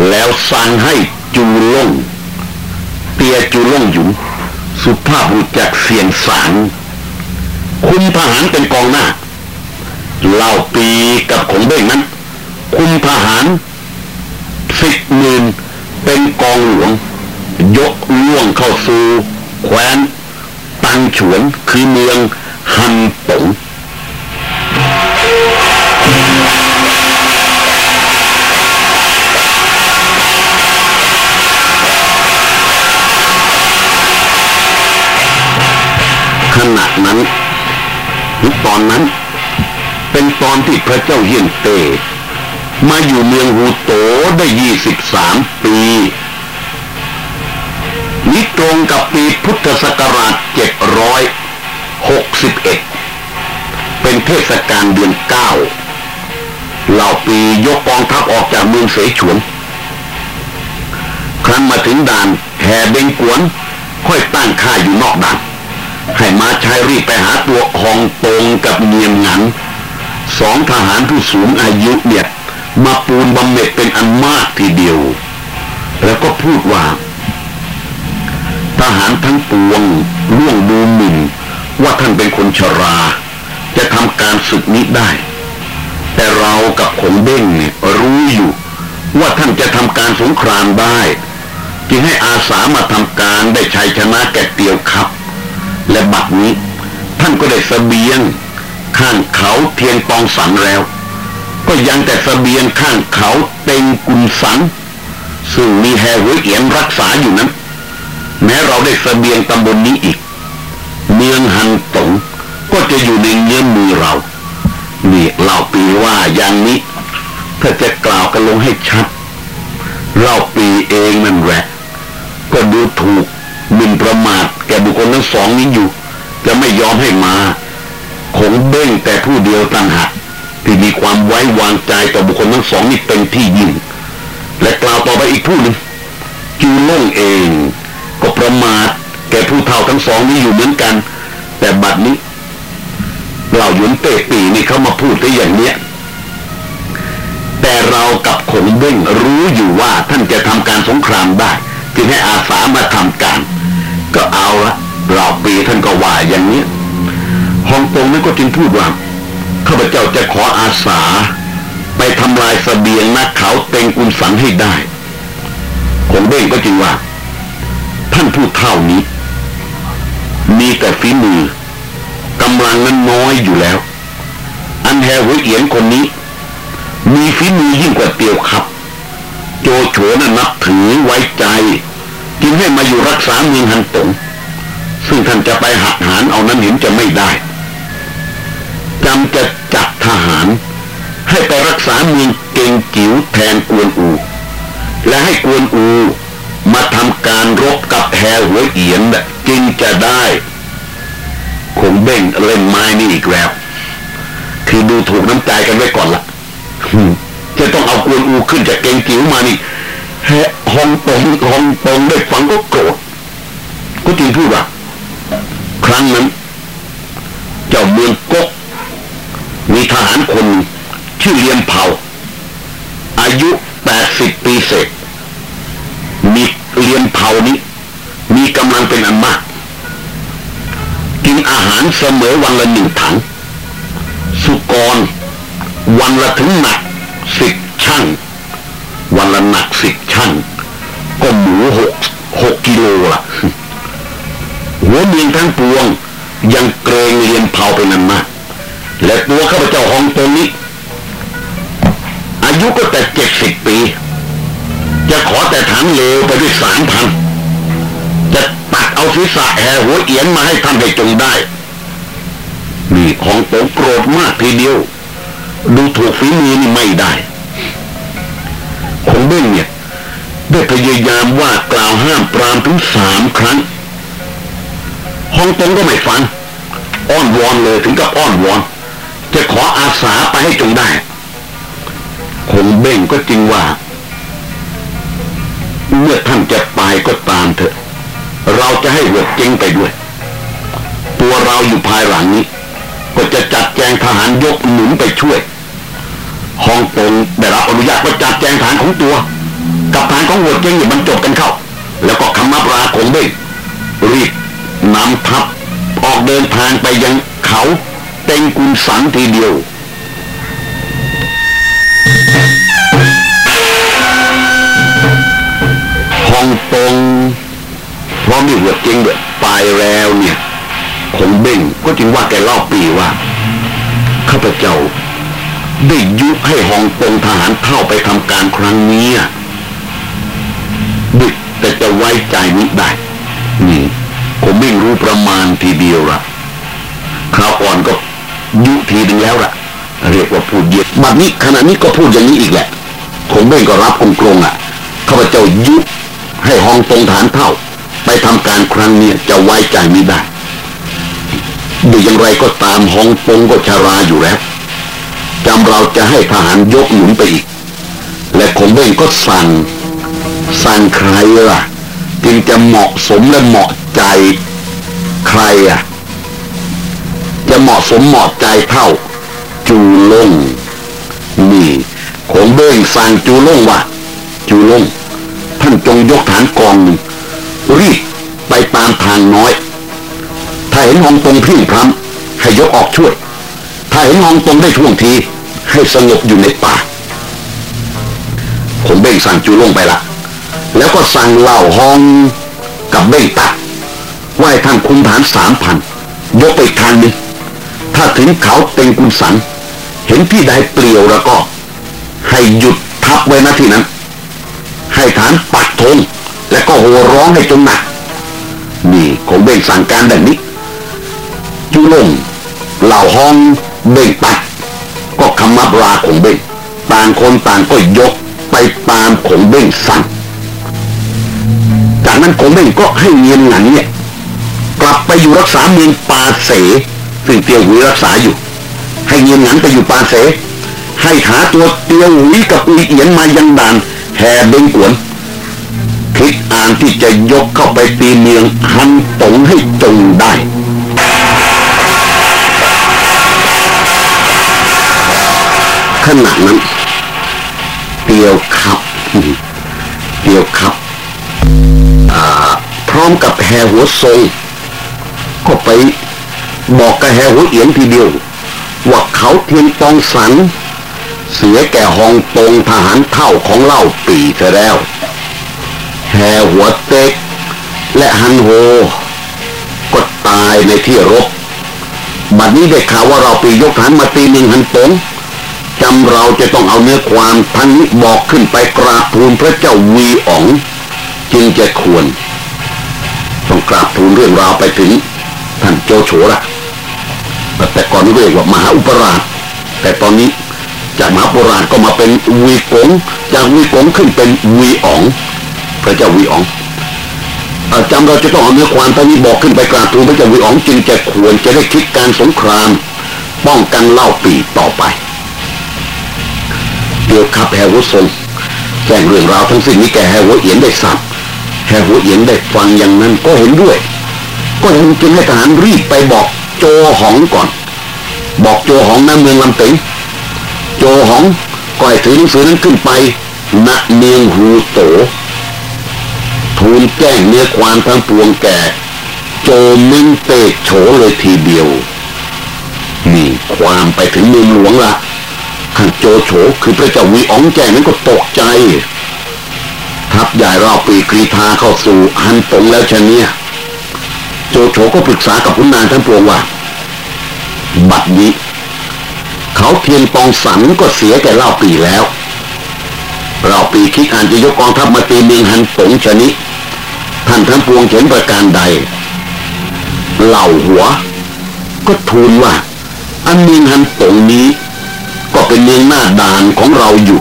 แล้วสั่งให้จูล่งเตียจูล่งหยุนสุภาพบุรุษจากเสียงสารคุมทหารเป็นกองหน้า เล่าปีกับขงเบ้งนั้น คุมทหารสิบหมื่นเป็นกองหลวง ยกล่วงเข้าสู่แคว้น ตังฉวนคือเมืองฮันตงขณะนั้นตอนนั้น เป็นตอนที่พระเจ้าเฮียนเต มาอยู่เมืองฮูโตได้ยี่สิบสามปีนี้ตรงกับปีพุทธศักราชเจ็ดร้อยหกสิบเอ็ดเป็นเทศกาลเดือนเก้าเหล่าปียกกองทัพออกจากเมืองเสฉวน ครั้นมาถึงด่านแห่เบงกวน ค่อยตั้งค่ายอยู่นอกด่าน ให้มาชายรีบไปหาตัวคองตรงกับเนียมงัน สองทหารผู้สูงอายุเนี่ยมาปูนบำเหน็จเป็นอันมากทีเดียว แล้วก็พูดว่า ทหารทั้งปวงล่วงดูหมิ่น ว่าท่านเป็นคนชรา จะทำการศึกนี้ได้ แต่เรากับขงเบ้งเนี่ยรู้อยู่ ว่าท่านจะทำการสงครามได้ จึงให้อาสามาทำการได้ชัยชนะแก่เตียวครับ และบัดนี้ท่านก็ได้สเสบียง ข้างเขาเทียนปองสันแล้ว ก็ยังแต่สเสบียงข้างเขาเต็งกุนสันซึ่งมีแฮวเอียนรักษาอยู่นั้น แม้เราได้สเสบียงตำบลนนี้อีก เมืองฮันตงก็จะอยู่ในเงื้อมมือเรา นี่เล่าปีว่าอย่างนี้ ถ้าจะกล่าวกันลงให้ชัดเล่าปีเองนั่นแหละ ก็ดูถูกมินประมาทแก่บุคคลทั้งสองนี้อยู่ จะไม่ยอมให้มา คงเบ้งแต่ผู้เดียวต่างหากที่มีความไว้วางใจต่อบุคคลทั้งสองนี้เต็มที่ยิ่ง และกล่าวต่อไปอีกผู้หนึ่งจูล่งเอง ก็ประมาทแก่ผู้เฒ่าทั้งสองนี้อยู่เหมือนกัน แต่บัดนี้เราหยุนเตะปีนี่เขามาพูดได้อย่างเนี้ยแต่เรากับขงเบ้งรู้อยู่ว่าท่านจะทำการสงครามได้ จึงให้อาสามาทำการ ก็เอาละเราปีท่านก็ว่าอย่างนี้ ฮองตรงนั้นก็จึงพูดว่าข้าพเจ้าจะขออาสา ไปทำลายสเสบียงนักเขาเต็งกุนสันให้ได้คงเบ้งก็จึงว่า ท่านผู้เท่านี้ มีแต่ฝีมือกำลังนั้นน้อยอยู่แล้ว อันแฮหัวเอียนคนนี้ มีฝีมือยิ่งกว่าเตียวครับ โจโฉนั้นนับถือไว้ใจ จึงให้มาอยู่รักษาเมืองฮันตงซึ่งท่านจะไปหักหารเอานั้นเห็นจะไม่ได้ จำจะจัดทหาร ให้ไปรักษาเมืองเกงจิ๋วแทนกวนอู และให้กวนอูมาทำการรบกับแฮหัวเอียนจึงจะได้คงเบ่งเล่นไม้นี่อีกแล้ว คือดูถูกน้ำใจกันไว้ก่อนละจะต้องเอากวนอูขึ้นจากเกงจิ๋วมานี่แฮฮองตงฮองตงได้ฟังก็โกรธก็จึงพูดว่าครั้งนั้น เจ้าเมือง คนชื่อเลียมเผา อายุแปดสิบปีเศษ มีเลียมเผานี้ มีกำลังเป็นอันมาก กินอาหารเสมอวันละหนึ่ง กุนสันทีเดียวฮ่องกงเพราะมีหัวเจ้งแบบปลายแล้วเนี่ยคงเบ้งก็จึงว่าแกเล่าปีว่า ข้าพเจ้าได้ยุให้ฮ่องกงทหารเข้าไปทำการครั้งนี้ดึกแต่จะไว้ใจมิได้ นี่ ผมไม่รู้ประมาณทีเดียวละคราวก่อนก็ ยุทีนึงแล้วละเรียกว่าพูดเย็ดบัดนี้ขณะนี้ก็พูดอย่างนี้อีกแหละผมเบ่งก็รับองกลงอะข้าพเจ้ายุให้ฮ่องกงฐานเท่า ไปทำการครั้งนี้จะไว้ใจไม่ได้ดูอย่างไรก็ตามฮ่องกงก็ชาราอยู่แล้วจำเราจะให้ทหารยกหนุนไปอีก และคงเบ่งก็สั่ง สั่งใครล่ะ จึงจะเหมาะสมและเหมาะใจใครอะ จะเหมาะสมเหมาะใจเท่า จูลงนี่คงเบ่งสั่งจูลงว่าจูลงท่านจงยกฐานกองรีบไปตามทางน้อย ถ้าเห็นหองตรงพิ้งพรำให้ยกออกช่วย ถ้าเห็นหองตรงได้ท่วงที ให้สงบอยู่ในป่าผมเบ่งสั่งจูลงไปละ แล้วก็สั่งเหล่าฮองกับเบ่งตัดว่าให้ท่านคุมฐานสามพันยกไปทางนึง ถ้าถึงเขาเต็งกุนสัน เห็นที่ใดเปลี่ยวแล้วก็ ให้หยุดทับไว้นะที่นั้น ให้ฐานปักธงและก็โห่ร้องให้จนหนัก นี่คงเบ่งสั่งการแบบนี้จูลงเหล่าฮองเบ่งตัด ก็คำมับราของเบ้งต่างคนต่างก็ยกไปตามของเบ้งสั่งจากนั้นของเบ้งก็ให้เงียนหนันเนี่ยกลับไปอยู่รักษาเมืองปาเส ซึ่งเตียวหุยรักษาอยู่ ให้เงียนหนันไปอยู่ปาเส ให้หาตัวเตียวหุยกับอุยเอียนมายังด่านแห่เบงกวนคิดอ่านที่จะยกเข้าไปตีเมืองฮันตงให้จงได้ขณะนั้นเตียวครับเตียวครับพร้อมกับแฮหัวทรงก็ไป บอกกับแฮหัวเอียงทีเดียว ว่าเขาเทียนตองสัน เสียแก่ฮองตงทหารเท่าของเล่าปีเธอแล้วแฮหัวเต็ก และฮันโฮก็ตายในที่รบบัดนี้ได้ข่าวว่าเราปียกฐานมาตีหนึ่งฮันตงจำเราจะต้องเอาเนื้อความทั้งนี้บอกขึ้นไปกราบทูลพระเจ้าวีอ๋องจึงจะควร ต้องกราบทูลเรื่องราวไปถึงท่านโจโฉละ แต่ก่อนนี้เรียกว่ามหาอุปราชแต่ตอนนี้จากมหาอุปราชก็มาเป็นวีกงจากวีกงขึ้นเป็นวีอ๋องพระเจ้าวีอ๋องจำเราจะต้องเอาเนื้อความทั้งนี้บอกขึ้นไปกราบทูลพระเจ้าวีอ๋องจึงจะควรจะได้คิดการสงคราม ป้องกันเล่าปีต่อไปเดียวขับแฮวุทรงแจ้งเรื่องราวทั้งสิ้นนี้แก่แฮวุเอียนได้สับแฮวุเอียนได้ฟังอย่างนั้นก็เห็นด้วย ก็เห็นจึงให้ทหารรีบไปบอก โจหองก่อน บอกโจหองน้ำเมืองลำติงโจหองก็ให้ถือหนังสือนั้นขึ้นไปณเมืองฮูโตทูลแจ้งเนื้อความทั้งปวงแก่ โจมิงเตโฉเลยทีเดียวนี่ความไปถึงเมืองหลวงละท่าโจโฉคือพระเจ้าวีอ๋องแจนั้นก็ตกใจ ทับใหญ่รอบปีกรีธาเข้าสู่ฮันตงแล้วชะเนี่ย โจโฉก็ปรึกษากับขุนนางทั้งปวงว่า บัดนี้ เขาเพียงปองสันก็เสียแก่เล่าปีแล้ว เราปีคิดอ่านจะยกกองทัพมาตีเมืองฮันตงชนิดท่านทั้งปวงเห็นประการใด เหล่าหัว ก็ทูลว่า อันเมืองฮันตงนี้ ก็เป็นเมืองหน้าด่านของเราอยู่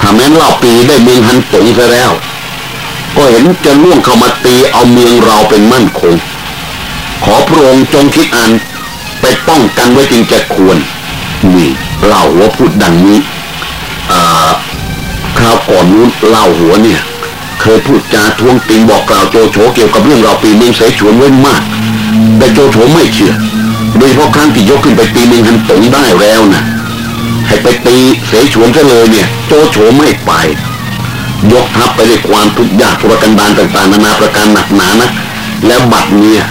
ถ้าแม้นเล่าปีได้เมืองฮันตงซะแล้ว ก็เห็นจะล่วงเข้ามาตีเอาเมืองเราเป็นมั่นคง ขอพระองค์จงคิดอ่านไปป้องกันไว้จึงจะควร นี่เล่าหัวพูดดังนี้คราวก่อนนู้นเล่าหัวเนี่ย เคยพูดจาทวงติงบอกกล่าวโจโฉเกี่ยวกับเรื่องเราปีเมืองเสฉวนไว้มาก แต่โจโฉไม่เชื่อ โดยเฉพาะครั้งที่ยกขึ้นไปตีเมืองฮันตงได้แล้วนะให้ไปตีเสฉวนซะเลยเนี่ย โจโฉไม่ไป ยกทัพไปด้วยความทุกข์ยากทุรกันดารต่างๆนานาประการหนักหนานะแล้วบัดเนี่ย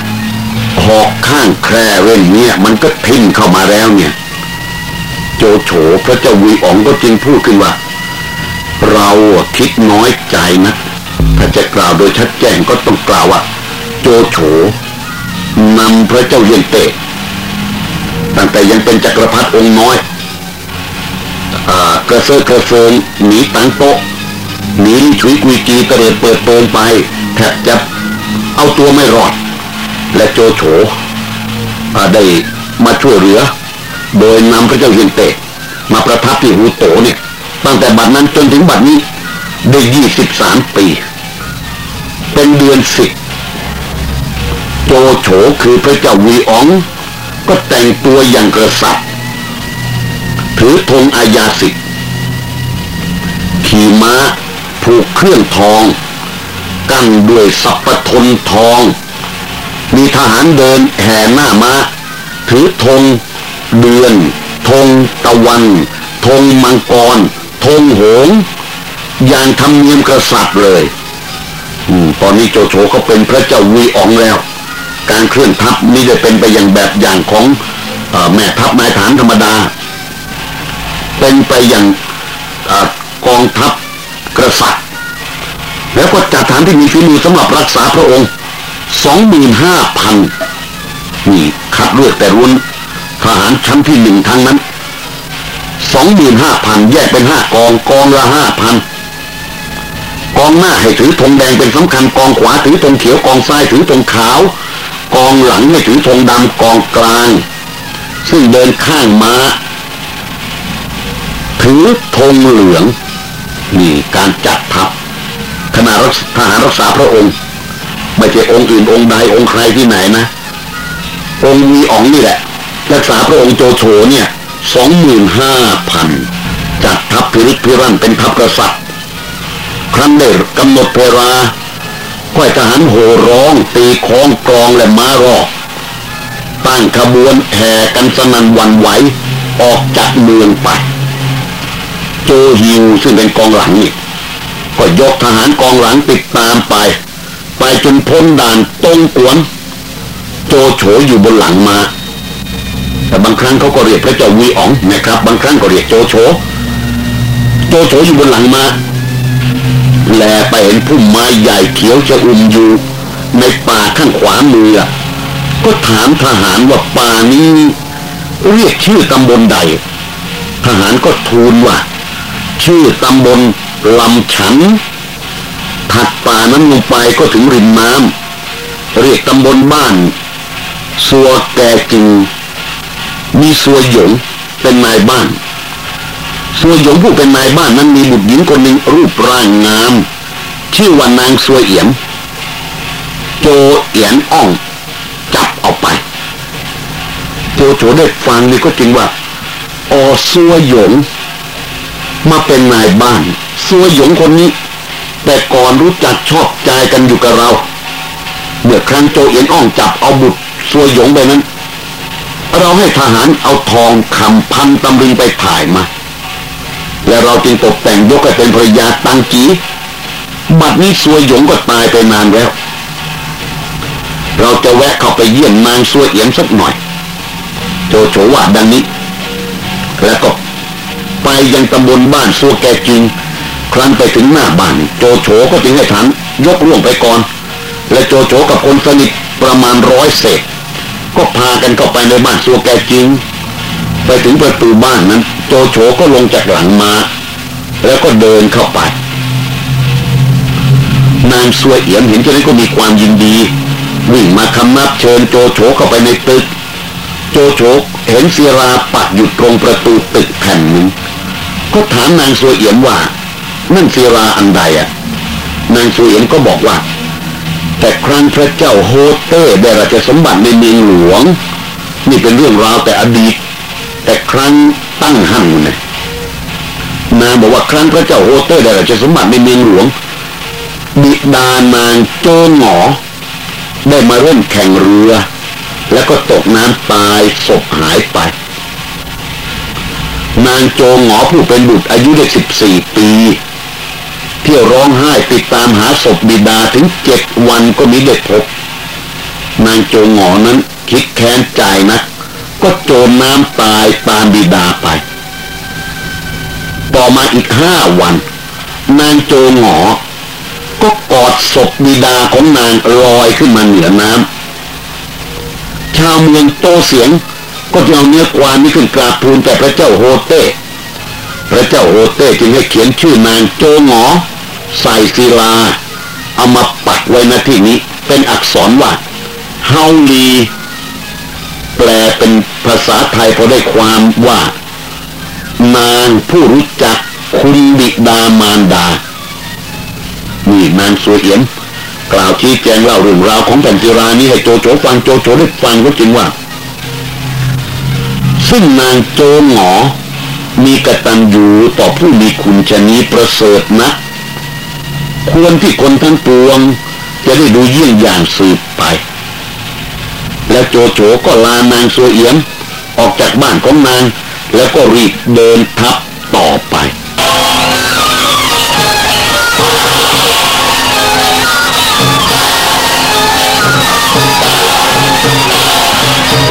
หอกข้างแคร่เว้นเนี่ยมันก็ทิ้งเข้ามาแล้วเนี่ย โจโฉพระเจ้าวีอ๋องก็จึงพูดขึ้นว่า เราคิดน้อยใจนะถ้าจะกล่าวโดยชัดแจ้งก็ต้องกล่าวว่า โจโฉนำพระเจ้าเยียนเตะตั้งแต่ยังเป็นจักรพรรดิองค์น้อยอกระเซาะกระเซิงหนีตังโต หนีชุยกุยจีเตลิดเปิดเปิงไปแทบจะเอาตัวไม่รอด และโจโฉได้มาช่วยเหลือ โดยนำพระเจ้าเฮียนเตะมาประทับที่หูโตเนี่ยตั้งแต่บัดนั้นจนถึงบัดนี้ได้ยี่สิบสามปี เป็นเดือนสิบโจโฉคือพระเจ้าวีอ๋อง ก็แต่งตัวอย่างกษัตริย์ถือธงอาญาสิทธิ์ขี่ม้า ผูกเครื่องทอง กั้นด้วยสัพปทนทอง มีทหารเดินแห่หน้ามาถือธงเดือนธงตะวันธงมังกรธงหง อย่างทำเนียมกษัตริย์เลยอตอนนี้โจโฉเขาเป็นพระเจ้าวีอองแล้ว การเคลื่อนทัพนี่จะเป็นไปอย่างแบบอย่างของอแม่ทัพนายฐานธรรมดา เป็นไปอย่างกองทัพ กษัตริย์ แล้วก็จัดฐานที่มีฝีมือสำหรับรักษาพระองค์สองหมื่นห้าพันนี่คัดเลือกแต่รุ่นทหารชั้นที่หนึ่งทั้งนั้นสองหมื่นห้าพันแยกเป็นห้ากองกองละห้าพันกองหน้าให้ถือธงแดงเป็นสำคัญกองขวาถือธงเขียวกองซ้ายถือธงขาว กองหลังให้ถือธงดำกองกลาง ซึ่งเดินข้างมา้าถือธงเหลือง นี่การจัดทัพคณะทหารรักษาพระองค์ ไม่ใช่องค์อื่นองค์ใดองค์ใครที่ไหนนะ องค์วีอ๋องนี่แหละ รักษาพระองค์โจโฉเนี่ยสองหมื่นห้าพันจัดทัพพิริพิรันเป็นทัพกษัตริย์ครั้นได้กำหนดเวลาค่อยทหารโห่ร้องตีคองกรองและม้ารอตั้งขบวนแห่กันสนันวันไหวออกจากเมืองไป โจฮิวซึ่งเป็นกองหลังนี่ก็ยกทหารกองหลังติดตามไป ไปจนพ้นด่านตงกวน โจโฉอยู่บนหลังมา แต่บางครั้งเขาก็เรียกพระเจ้าวีอ๋องนะครับ บางครั้งก็เรียกโจโฉโจโฉอยู่บนหลังมาแลไปเห็นพุ่มไม้ใหญ่เขียวจะอุ่มอยู่ในป่าข้างขวามือก็ถามทหารว่าป่านี้ เรียกชื่อตำบลใด ทหารก็ทูลว่า ชื่อตำบลลำฉัน ถัดป่านั้นลงไปก็ถึงริมน้ำเรียกตำบลบ้าน สัวแกจิงมีสัวหยงเป็นนายบ้าน สัวหยงผู้เป็นนายบ้านนั้นมีบุตรหญิงคนหนึ่งรูปร่างงาม ชื่อว่านางสัวเอียม โจเอียนอ่องจับเอาไป โจโฉได้ฟังนี่ก็จริงว่าออสัวหยง มาเป็นนายบ้านสัวหยงคนนี้ แต่ก่อนรู้จักชอบใจกันอยู่กับเรา เมื่อครั้งโจเอียนอ่องจับเอาบุตรสัวหยงไปนั้น เราให้ทหารเอาทองคำพันตำลึงไปถ่ายมา และเราจึงตกแต่งยกให้เป็นภรรยาตังกีบัดนี้สวยหยงก็ตายไปนานแล้ว เราจะแวะเข้าไปเยี่ยมนางสวยเอียมสักหน่อย โจโฉว่าดังนี้ แล้วก็ ไปยังตำบลบ้านสัวแกจริง ครั้นไปถึงหน้าบ้าน โจโฉก็จึงให้ฐานยกล่วงไปก่อน และโจโฉกับคนสนิทประมาณร้อยเศษ ก็พากันเข้าไปในบ้านสัวแกจริง ไปถึงประตูบ้านนั้น โจโฉก็ลงจากหลังมา แล้วก็เดินเข้าไป นางสัวเอี่ยมเห็นเช่นนั้นก็มีความยินดีวิ่งมาคำนับเชิญโจโฉเข้าไปในตึก โจโฉเห็นศิราปักอยู่ตรงประตูตึกแผ่นหนึ่ง ก็ถามนางสัวเอี่ยมว่า นั่นศิราอันใดอะ นางสัวเอี่ยมก็บอกว่า แต่ครั้งพระเจ้าโฮเต้ได้ราชสมบัติในเมืองหลวง นี่เป็นเรื่องราวแต่อดีต แต่ครั้งตั้งหั่นเนี่ยนางบอกว่าครั้งพระเจ้าโฮเต้ได้ราชสมบัติในเมืองหลวงบิดานางโจนหงอได้มาเริ่มแข่งเรือ แล้วก็ตกน้ำตายศพหายไป นางโจงหงอผู้เป็นบุตรอายุได้สิบสี่ปีเที่ยวร้องไห้ติดตามหาศพบิดาถึงเจ็ดวันก็มิได้พบนางโจงหงอนั้นคิดแค้นใจนะก็โจมน้ำตายตามบิดาไป ต่อมาอีกห้าวัน นางโจงหงอก็กอดศพบิดาของนางลอยขึ้นมาเหนือน้ำชาวเมืองโตเสียง ก็จะเอาเนื้อกวานนี้ขึ้นกราบทูลแต่พระเจ้าโฮเต้ พระเจ้าโฮเต้จึงให้เขียนชื่อนางโจงอใส่ศิลา เอามาปักไว้ณที่นี้ เป็นอักษรว่าเฮาลีแปลเป็นภาษาไทยพอได้ความว่า นางผู้รู้จักคุณบิดามารดา นี่นางสวยเอียนกล่าวชี้แจงเล่าเรื่องราวของแผ่นจิรานี้ให้โจโฉฟังโจโฉได้ฟังก็จริงว่า ซึ่งนางโจงหงอ มีกตัญญูต่อผู้มีคุณชนีประเสริฐนะควรที่คนทั้งปวง จะได้ดูเยี่ยงอย่างสืบไป แล้วโจโฉก็ลานางสวยเอียม ออกจากบ้านของนาง แล้วก็รีบเดินทับต่อไป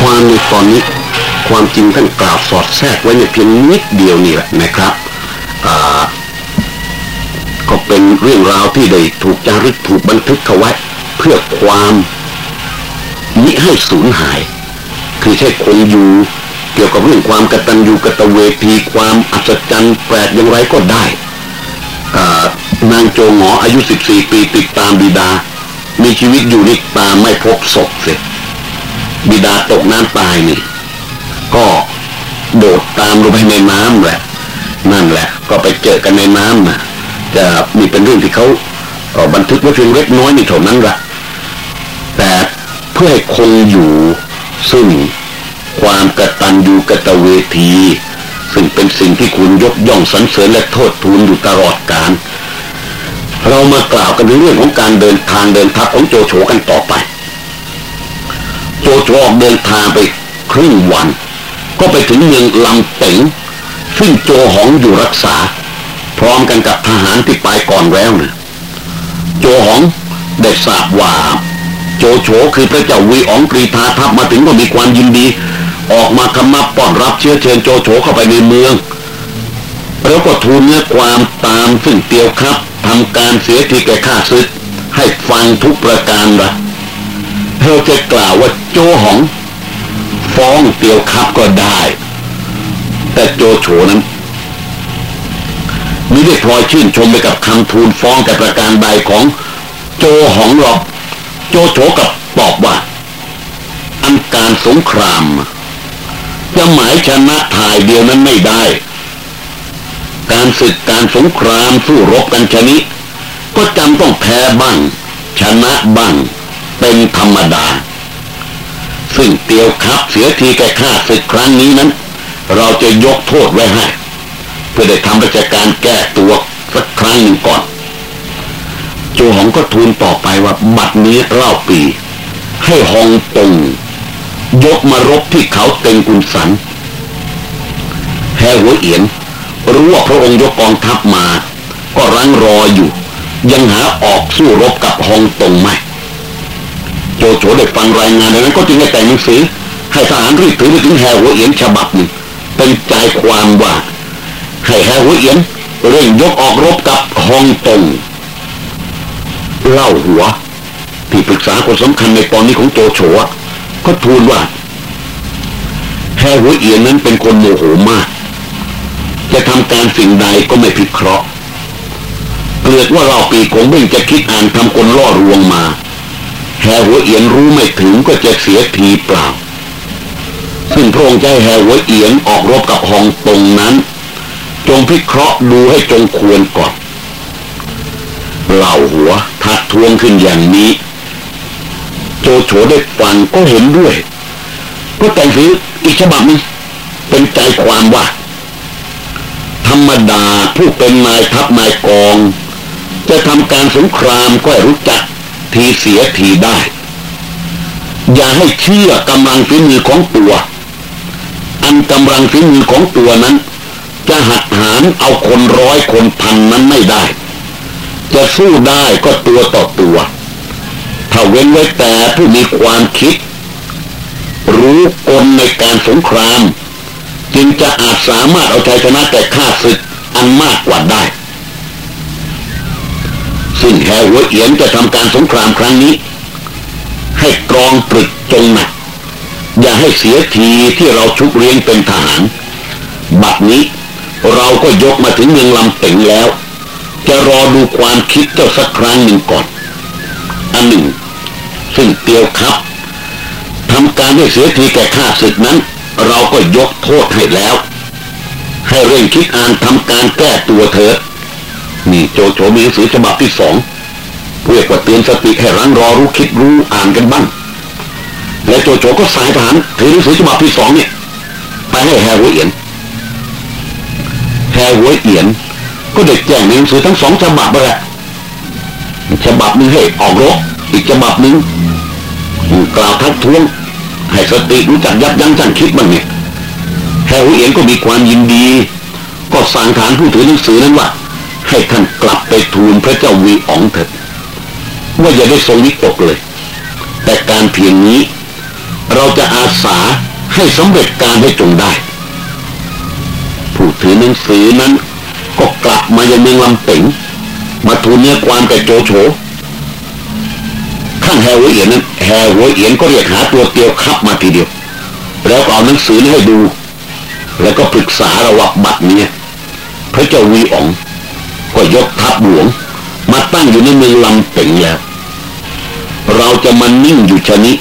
ความในตอนนี้ ความจริงท่านกล่าวสอดแทรกไว้ในเพียงนิดเดียวนี่แหละนะครับก็เป็นเรื่องราวที่ได้ถูกจารึกถูกบันทึกเอาไว้ เพื่อความมิให้สูญหาย คือใช่คงอยู่เกี่ยวกับเรื่องความกตัญญูกตเวทีความอัศจรรย์แปลกอย่างไรก็ได้นางโจหงออายุ 14 ปีติดตามบิดา มีชีวิตอยู่นี่ตามไม่พบศพเสร็จบิดาตกน้ำตายนี่ ก็โดดตามลงไปในน้ำแหละนั่นแหละ ก็ไปเจอกันในน้ำนะจะมีเป็นเรื่องที่เขาบันทึกไว้เพียงเล็กน้อยนี่เท่านั้นแหละแต่เพื่อให้คงอยู่ซึ่งความกระตัญญูกระตเวที ซึ่งเป็นสิ่งที่คุณยกย่องสรรเสริญและโทษทูลอยู่ตลอดกาลเรามากล่าวกันในเรื่องของการเดินทางเดินทัพของโจโฉกันต่อไป โจโฉออกเดินทางไปครึ่งวัน ก็ไปถึงเมืองลำเต็งซึ่งโจหองอยู่รักษา พร้อมกันกับทหารที่ไปก่อนแล้วนะโจหองได้ทราบว่า โจโฉคือพระเจ้าวีอองกรีธาทัพมาถึงก็มีความยินดี ออกมาคำมาป้อนรับเชื้อเชิญโจโฉเข้าไปในเมืองแล้วก็ทูลเนื้อความตามซึ่งเตียวครับทำการเสียทีแก่ข้าศึกให้ฟังทุกประการละเธอจะกล่าวว่าโจหอง ฟ้องเตียวครับก็ได้ แต่โจโฉนั้นมิได้พลอยชื่นชมไปกับคำทูลฟ้องแต่ประการใดของโจหองหรอก โจโฉกับตอบว่า อันการสงครามจะหมายชนะทายเดียวนั้นไม่ได้ การศึกการสงครามสู้รบกันชนิดก็จำต้องแพ้บ้าง ชนะบ้าง เป็นธรรมดา ซึ่งเตียวครับเสียทีแก่ข้าศึกครั้งนี้นั้น เราจะยกโทษไว้ให้ เพื่อได้ทำราชการแก้ตัวสักครั้งหนึ่งก่อน โจหองก็ทูลต่อไปว่าบัดนี้เล่าปี ให้ฮองตงยกมารบที่เขาเต็งกุนสันแฮหัวเอียนรู้ว่าพระองค์ยกกองทัพมา ก็รั้งรออยู่ ยังหาออกสู้รบกับฮองตงไหม โจโฉได้ฟังรายงานดังนั้นก็จึงได้แต่งหนังสือให้ทหารรีบถือไปถึงแฮหัวเอียนฉบับหนึ่งเป็นใจความว่าให้แฮหัวเอียนเร่งยกออกรบกับฮองตงเล่าหัวที่ปรึกษาคนสำคัญในตอนนี้ของโจโฉก็ทูลว่าแฮหัวเอียนนั้นเป็นคนโมโหมาก จะทำการสิ่งใดก็ไม่ผิดเคราะห์เกลือว่าเราปีคงเบ่งจะคิดอ่านทำคนล่อรวงมา แฮหัวเอียนรู้ไม่ถึงก็จะเสียทีเปล่า ซึ่งพระองค์ใจแฮหัวเอียนออกรบกับฮองตงนั้น จงพิเคราะห์ดูให้จงควรก่อนเหล่าหัวทักทวงขึ้นอย่างนี้ โจโฉได้ฟังก็เห็นด้วยก็แต่งสืออีกฉบับนึงเป็นใจความว่า ธรรมดาผู้เป็นนายทัพนายกอง จะทำการสงครามก็รู้จัก ทีเสียทีได้ อย่าให้เชื่อกำลังฝีมือของตัว อันกำลังฝีมือของตัวนั้น จะหักหารเอาคนร้อยคนพันนั้นไม่ได้ จะสู้ได้ก็ตัวต่อตัวถ้าเว้นไว้แต่ผู้มีความคิด รู้กลในการสงคราม จึงจะอาจสามารถเอาชัยชนะแต่ข้าศึกอันมากกว่าได้ ซึ่งแฮหัวเอียนจะทำการสงครามครั้งนี้ ให้กรองตรึกจงหนักอย่าให้เสียทีที่เราชุกเรียงเป็นทหารบัดนี้เราก็ยกมาถึงเมืองลำเต็งแล้ว จะรอดูความคิดเจ้าสักครั้งหนึ่งก่อน อันหนึ่ง ซึ่งเตียวครับทำการให้เสียทีแก่ข้าศึกนั้น เราก็ยกโทษให้แล้ว ให้เร่งคิดอ่านทำการแก้ตัวเถอ นี่โจโฉมีหนังสือฉบับที่สองเรียกว่าเตือนสติให้รังรอรู้คิดรู้อ่านกันบ้าง และโจโฉก็สายทหารถือหนังสือฉบับที่สองเนี่ยไปให้แฮร์วเอียนแฮร์วเอียน ก็เด็กแจ้งหนังสือทั้งสองฉบับไปแหละฉบับหนึ่งให้ออกรบอีกฉบับหนึ่งกล่าวทักท้วงให้สติรู้จักยับยั้งชั่งคิดบ้างเนี่ยแฮร์วเอียนก็มีความยินดี ก็สั่งฐานผู้ถือหนังสือนั้นว่า ให้ท่านกลับไปทูลพระเจ้าวีอ๋องเถิดว่าอย่าได้ทรงวิตกเลย แต่การเพียงนี้ เราจะอาสาให้สำเร็จการให้จงได้ ผู้ถือหนังสือนั้น ก็กลับมายังเมืองลำเต็งมาทูลเนื้อความแก่โจโฉข้างแฮวเอียนนั้นแฮวเอียนก็เรียกหาตัวเตียวคับมาทีเดียว แล้วเอาหนังสือให้ดู แล้วก็ปรึกษาระว่าบัดเนี้ยพระเจ้าวีอ๋อง ก็ยกทัพหลวง มาตั้งอยู่ในเมืองลำเต็งแล้ว เราจะมานิ่งอยู่ชนิด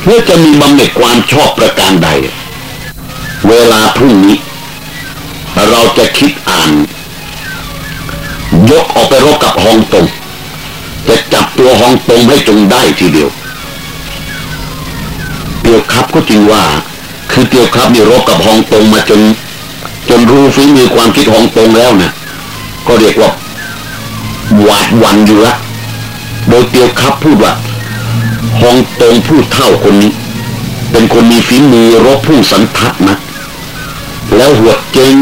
เพื่อจะมีบำเหน็จความชอบประการใด เวลาพรุ่งนี้ เราจะคิดอ่าน ยกออกไปรบกับฮองตงจะจับตัวฮองตงให้จงได้ทีเดียวเตียวครับก็จริงว่า คือเตียวครับนี่รบกับฮองตงมาจน จนรู้ฝีมือความคิดฮองตงแล้วนะ ก็เรียกว่าหวาดหวันอยู่ละโดยเตียวครับพูดว่าฮองตงพูดเท่าคนนี้ เป็นคนมีฝีมือรบผู้สันทัดนะแล้วหัวเจง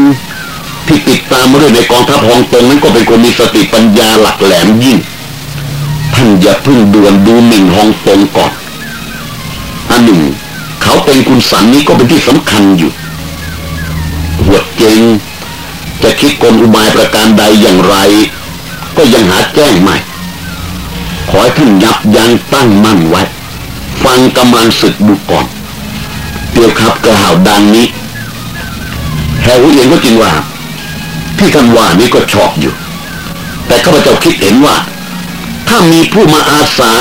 ที่ติดตามมาด้วยในกองทัพฮองตงนั้นก็เป็นคนมีสติปัญญาหลักแหลมยิ่ง ท่านอย่าเพิ่งด่วนดูหมิ่นฮองตงก่อนอันหนึ่ง เขาเป็นคุณสันนี้ก็เป็นที่สำคัญอยู่หัวเจง จะคิดกลอุบายประการใดอย่างไร ก็ยังหาแจ้งไม่ขอให้ท่านยับยั้งตั้งมั่นไว้ ฟังกำลังศึกดูก่อนเดียวครับกระหาวดังนี้แฮร์รี่เองก็จริงว่า ที่ท่านว่านี้ก็ชอบอยู่ แต่ข้าพเจ้าคิดเห็นว่า ถ้ามีผู้มาอาสา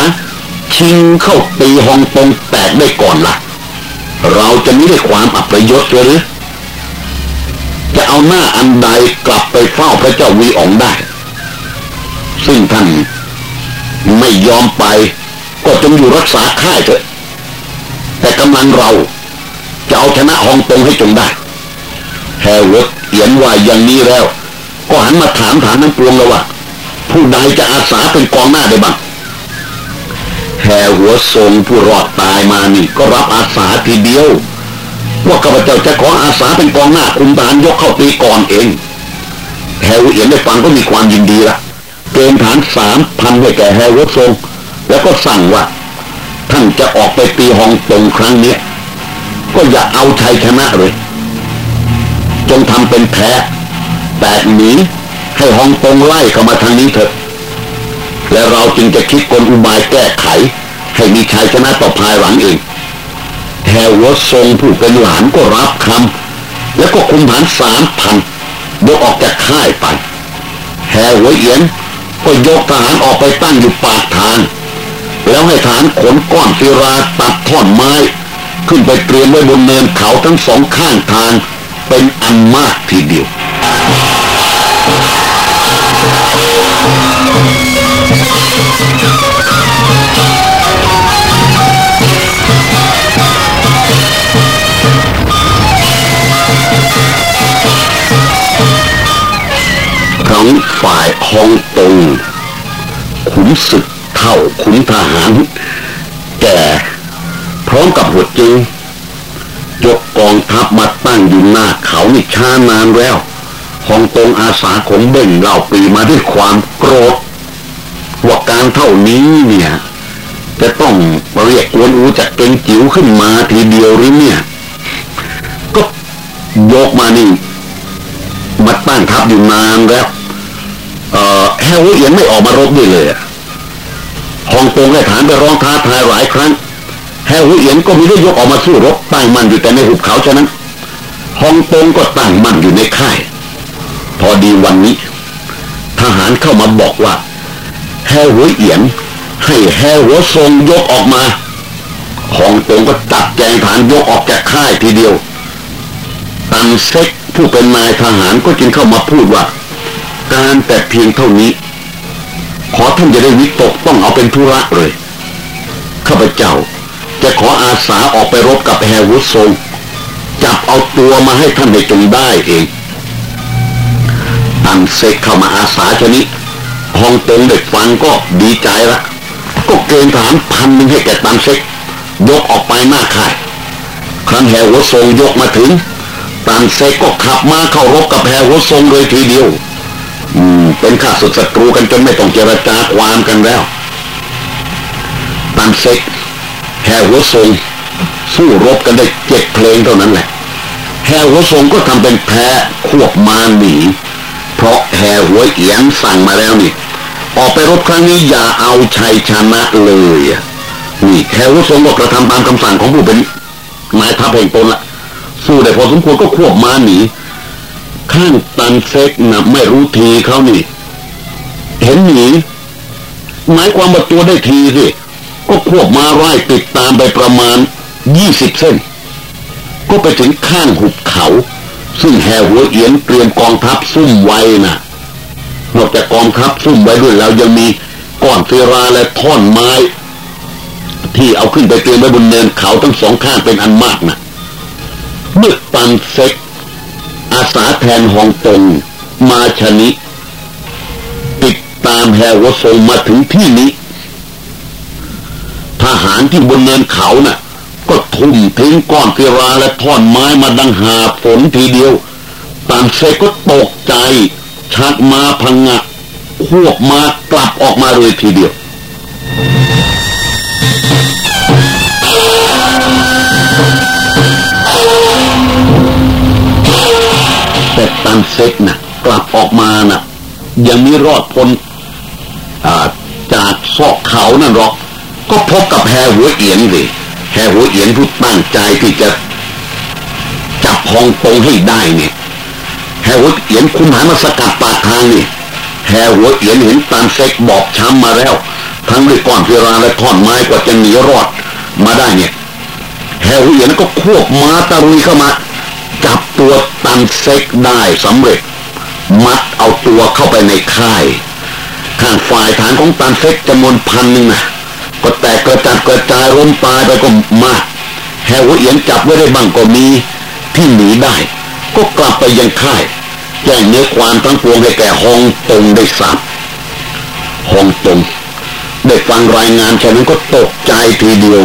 ชิงเข้าตีฮองตงแตกได้ก่อนละ่ะ เราจะไม่ได้ความอัปยศหรือ จะเอาหน้าอันใดกลับไปเฝ้าพระเจ้าวุยอ๋องได้ ซึ่งท่านไม่ยอมไป ก็จงอยู่รักษาค่ายเถอะแต่กำลังเราจะเอาชนะฮองตงให้จงได้แฮร์เวิร์ดเขียนว่าอย่างนี้แล้ว ก็หันมาถามทหารทั้งปวงแล้วว่าผู้ใดจะอาสาเป็นกองหน้าได้บ้างแฮร์หัวทรงผู้รอดตายมานี่ก็รับอาสาทีเดียว ว่าข้าพเจ้าจะขออาสาเป็นกองหน้าคุมทหารยกเข้าตีก่อนเองแฮหัวเอี๋ยนได้ฟังก็มีความยินดีละเกณฑ์ฐานสามพันให้แก่แฮร์หัวทรง แล้วก็สั่งว่า ท่านจะออกไปตีฮองตงครั้งเนี้ยก็อย่าเอาชัยชนะเลย จงทำเป็นแพ้แตกหนีให้ฮองตงไล่เข้ามาทางนี้เถอะ และเราจึงจะคิดกลอุบายแก้ไข ให้มีชัยชนะต่อภายหลังเอง แฮวทรงผู้เป็นหลานก็รับคำแล้วก็คุมฐานสามพันยกออกจากค่ายไปแฮวเอียนก็ยกทหารออกไปตั้งอยู่ปากทาง แล้วให้ฐานขนก้อนศิราตัดท่อนไม้ ขึ้นไปเตรียมไว้บนเนินเขาทั้งสองข้างทางเป็นอันมากทีเดียว ฝ่ายฮองตงขุนศึกเท่าขุนทหาร แก่พร้อมกับหัวจริงยกกองทัพมาตั้งอยู่หน้าเขานี่ช้านานแล้วฮองตงอาสาของเบ่งเหล่าปีมาด้วยความโกรธว่าการเท่านี้เนี่ยจะต้องเรียกกวนอูจากเกงจิ๋วขึ้นมาทีเดียวหรือเนี่ย ก็ยกมานี่มาตั้งทัพอยู่นานแล้ว ฮวยังไม่ออกมารบด้วยเลยฮองตงได้ฐานไปร้องท้าทายหลายครั้งแฮวเอียนก็มีได้ยกออกมาสู้รบตั้งมั่นอยู่แต่ในหุบเขาฉะนั้นฮองตงก็ตั้งมั่นอยู่ในค่าย พอดีวันนี้ ทหารเข้ามาบอกว่าแฮหัวเอียนให้แฮหัวทรงยกออกมาฮองตงก็ตัดแจงฐานยกออกจากค่ายทีเดียวตันเซ็กผู้เป็นนายทหารก็จึงเข้ามาพูดว่า การแต่เพียงเท่านี้ ขอท่านจะได้วิตกต้องเอาเป็นธุระเลย ข้าพเจ้าจะขออาสาออกไปรบกับแฮวุฒงจับเอาตัวมาให้ท่านได้จงได้เองตันเซกเข้ามาอาสาชนิดฮองตงเด็กฟังก็ดีใจละ ก็เกณฑ์ทหารพันหนึ่งให้แก่ตันเซ็กยกออกไปหน้าค่าย ครั้นแฮหัวซงยกมาถึงตันเซ็กก็ขับม้าเข้ารบกับแฮหัวซงเลยทีเดียว อืม เป็นข้าศึกศัตรูกันจนไม่ต้องเจรจาความกันแล้วตันเซ็กแฮหัวซงสู้รบกันได้เจ็ดเพลงเท่านั้นแหละแฮหัวซงก็ทำเป็นแพ้ควบม้าหนีเพราะแฮหัวเอียนสั่งมาแล้วนี่ออกไปรบครั้งนี้อย่าเอาชัยชนะเลยนี่แฮหัวทรงก็กระทำตามคำสั่งของผู้เป็นนายทัพแห่งตนละสู้ได้พอสมควรก็ควบมาหนี ข้างตันเซ็กนะไม่รู้ทีเขานี่ เห็นหนีหมายความว่าตัวได้ทีสิ ก็ควบมาไล่ติดตามไปประมาณยี่สิบเส้น ก็ไปถึงข้างหุบเขา ซึ่งแห่หัวเอียนเตรียมกองทัพซุ่มไว้นะนอกจากกองทัพซุ่มไว้ด้วยแล้วยังมีก้อนเฟราและท่อนไม้ ที่เอาขึ้นไปเตรียมไว้บนเนินเขาทั้งสองข้างเป็นอันมากนะเมื่อตันเซ็ก อาสาแทนฮองตงมาชนิ ติดตามแฮวทรงมาถึงที่นี้ ทหารที่บนเนินเขานะ่ะ ก็ทุ่มทิ้งก้อนเกราและท่อนไม้มาดังหาฝนทีเดียวตามเซก็ตกใจ ชักมาพังงะควบมากลับออกมาเลยทีเดียว แต่ตันเซ็กนะ่ะกลับออกมานะ่ะ ยังไม่รอดพ้นจากซอกเขานั่นหรอก ก็พบกับแฮหัวเอียนสิแฮหัวเอียนผู้ตั้งใจที่จะจับฮองตรงให้ได้เนี่ยแฮหัวเอียนคุมหามาสกัดปากทางนี่แฮหัวเอียนเห็นตามเซ็กบอบช้ำมาแล้ว ทั้งด้วยก้อนพิราและท่อนไม้กว่าจะหนีรอดมาได้เนี่ยแฮหัวเอียนก็ควบม้าตะรุยเข้ามา ตันเซ็กได้สำเร็จ มัดเอาตัวเข้าไปในค่าย ข้างฝ่ายฐานของตันเซ็กจำนวนพันหนึ่งนะก็แตกกระจัดกระจายร่มตายไปก็มากแหวเอียนจับไว้ได้บ้างก็มีที่หนีได้ ก็กลับไปยังค่ายแจ้งเนื้อความทั้งปวงให้แก่ฮองตงได้ทราบฮองตงได้ฟังรายงานแค่นั้นก็ตกใจทีเดียว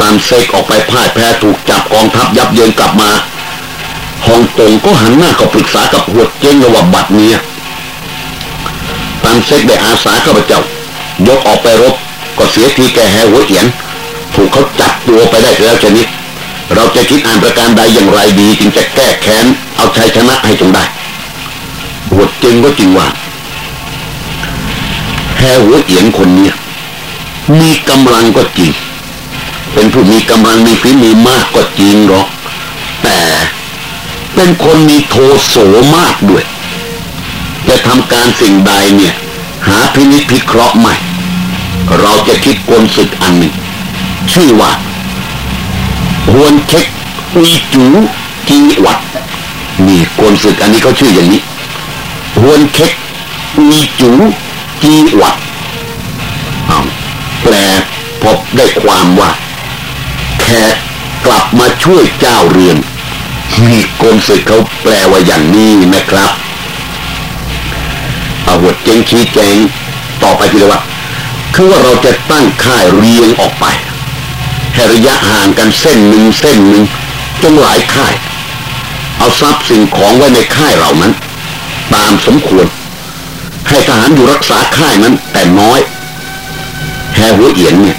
ตามเซกออกไปพ่ายแพ้ถูกจับกองทัพยับเยินกลับมา ฮองตงก็หันหน้าเข้าปรึกษากับหัวเจ้งระหว่าบัดเนี้ยตามเซกได้อาสาข้าพเจ้ายกออกไปรบก็เสียทีแกแหหัวเอียนถูกเขาจับตัวไปได้แล้วชนิด เราจะคิดอ่านประการใดอย่างไรดี จึงจะแก้แค้น เอาชัยชนะให้จงได้บวชจริงก็จริงว่าแฮหัวเอียนคนนี้มีกำลังก็จริง เป็นผู้มีกำลังมีฝีมือมากก็จริงหรอก เป็นคนมีโทโสมากด้วย จะทำการสิ่งใดเนี่ย หาพินิจพิเคราะห์ไม่ เราจะคิดกลศึกอันหนึ่ง ชื่อว่าฮวนเทคอุยจูจีวัดนี่กลศึกอันนี้เขาชื่ออย่างนี้ฮวนเทคอุยจูจีวัดแปลพบได้ความว่าแขกกลับมาช่วยเจ้าเรือน นี่กลศึกเขาแปลว่าอย่างนี้นะครับอาวุธเจงชี้แจงต่อไปทีละว่าคือว่าเราจะตั้งค่ายเรียงออกไปให้ระยะห่างกันเส้นหนึ่งเส้นหนึ่งจนหลายค่าย เอาทรัพย์สิ่งของไว้ในค่ายเหล่านั้น ตามสมควร ให้ทหารอยู่รักษาค่ายนั้นแต่น้อยแฮหัวเอียนเนี่ย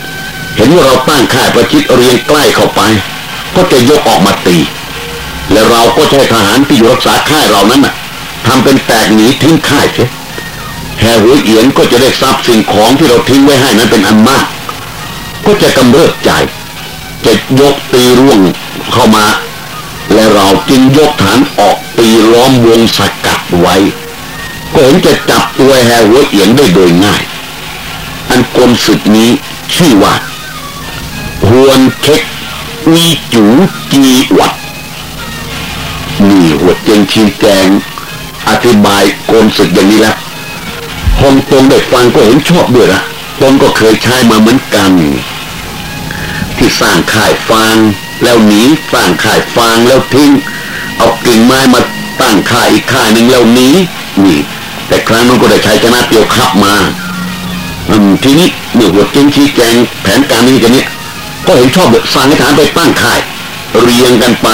เห็นว่าเราตั้งค่ายประชิดเรียงใกล้เข้าไป ก็จะยกออกมาตี และเราก็ให้ทหารที่อยู่รักษาค่ายเรานั้นน่ะทำเป็นแตกหนีทิ้งค่ายเสียแฮหัวเอียนก็จะได้ทรัพย์สิ่งของที่เราทิ้งไว้ให้นั้นเป็นอันมาก ก็จะกำเริบใจ จะยกตีร่วงเข้ามา และเราจึงยกฐานออกตีล้อมวงสกัดไว้ ก็เห็นจะจับตัวแฮหัวเอียนได้โดยง่าย อันกลศึกนี้ชื่อว่าฮวนเค็กวีจูจีวัด นี่หัวเจงชี้แจง อธิบายกลศึกอย่างนี้แล้วฮองตงได้ฟังก็เห็นชอบด้วยละตนก็เคยใช้มาเหมือนกัน ที่สร้างข่ายฟางแล้วหนีสร้างข่ายฟางแล้วทิ้ง เอากิ่งไม้มาตั้งข่ายอีกข่ายหนึ่งแล้วหนีนี่ แต่ครั้งนั้นก็ได้ใช้ชนะเตียวขับมาอืมทีนี้เมื่อหัวเจงชี้แจงแผนการนี้กันเนี้ยก็เห็นชอบดือดสร้างให้ฐานไปตั้งค่าย เรียงกันไป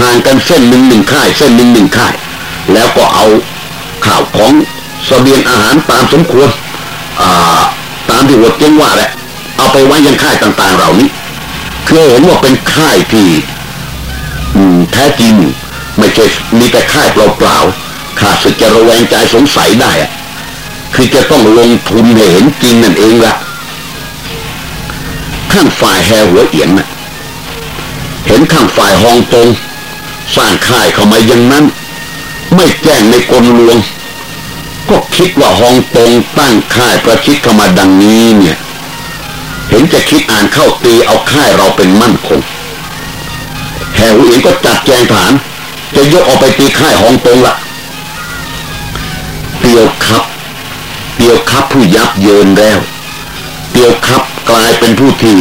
ห่างกันเส้นหนึ่งหนึ่งค่ายเส้นหนึ่งหนึ่งค่าย แล้วก็เอาข่าวของสเสบียงอาหารตามสมควรตามที่หัวเจ้งว่าแหละเอาไปไว้ยังค่ายต่างๆเหล่านี้คือเห็นว่าเป็นค่ายที่แท้จริงไม่ใช่มีแต่ค่ายเปล่าๆขาดสึกจะระแวงใจสงสัยได้คือจะต้องลงทุนเห็นจริงนั่นเองละข้างฝ่ายแฮหัวเอียนน่ะเห็นข้างฝ่ายฮองตง สร้างค่ายเข้ามาอย่างนั้น ไม่แจ้งในกลลวง ก็คิดว่าฮองตงตั้งค่ายประชิดเข้ามาดังนี้เนี่ย เห็นจะคิดอ่านเข้าตีเอาค่ายเราเป็นมั่นคงแหัวเอียนก็จัดแจงฐาน จะยกออกไปตีค่ายฮองตงละเตียวครับเตียวครับผู้ยับเยินแล้วเตียวครับกลายเป็นผู้ที่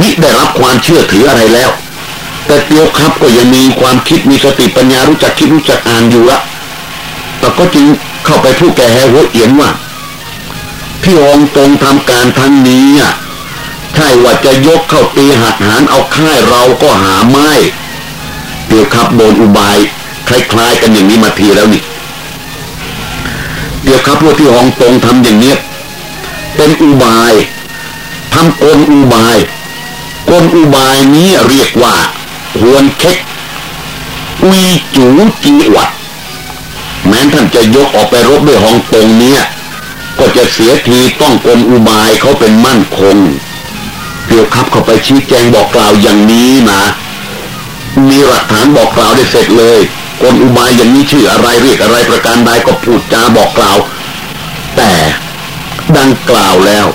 มิได้รับความเชื่อถืออะไรแล้ว แต่เตียวครับก็ยังมีความคิดมีสติปัญญารู้จักคิดรู้จักอ่านอยู่ละแต่ก็จึงเข้าไปพูดแก่แฮหัวเอียนว่าที่องตรงทำการทั้งนี้อะใช่ว่าจะยกเข้าตีหักหานเอาค่ายเราก็หาไม่เตียวครับโดนอุบายคล้ายๆกันอย่างนี้มาทีแล้วนี่เดี๋ยวครับพวกที่ฮองตงทำอย่างเนี้ยเป็นอุบายทำกลอุบายกลอุบายนี้เรียกว่า หวนเค็กวีจูจีวัดแม้ท่านจะยกออกไปรบด้วยฮองตงเนี้ยก็จะเสียทีต้องกลอุบายเขาเป็นมั่นคงเดี๋ยวครับเขาไปชี้แจงบอกกล่าวอย่างนี้นะมีหลักฐานบอกกล่าวได้เสร็จเลยกลอุบายอย่างนี้ชื่ออะไรเรียกอะไรประการใดก็พูดจาบอกกล่าว แต่ดังกล่าวแล้ว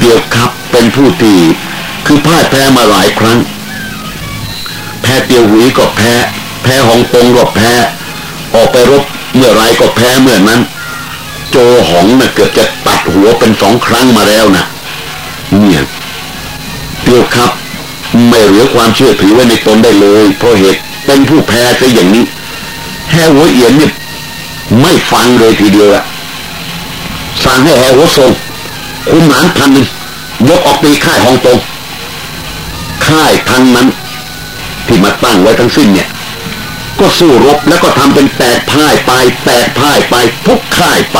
เดียวครับเป็นผู้ที่คือพ่ายแพ้มาหลายครั้ง แพ้เตียวหุยก็แพ้ แพ้หองตงก็แพ้ ออกไปรบเมื่อไรก็แพ้เมื่อนั้น โจหองนะ่ะเกือบจะตัดหัวเป็นสองครั้งมาแล้วนะเนี่ยเดียวครับ ไม่เหลือความเชื่อถือไว้ในตนได้เลยเพราะเหตุเป็นผู้แพ้ซะอย่างนี้แฮหัวเอียนเนี่ยไม่ฟังเลยทีเดียวอะสั่งให้แฮหัวทรงคุมหมานพันหนึ่งยกออกตีค่ายฮองตงค่ายทั้งนั้น ที่มาตั้งไว้ทั้งสิ้นเนี่ยก็สู้รบแล้วก็ทำเป็นแตกพ่ายไป แตกพ่ายไปทุกค่ายไป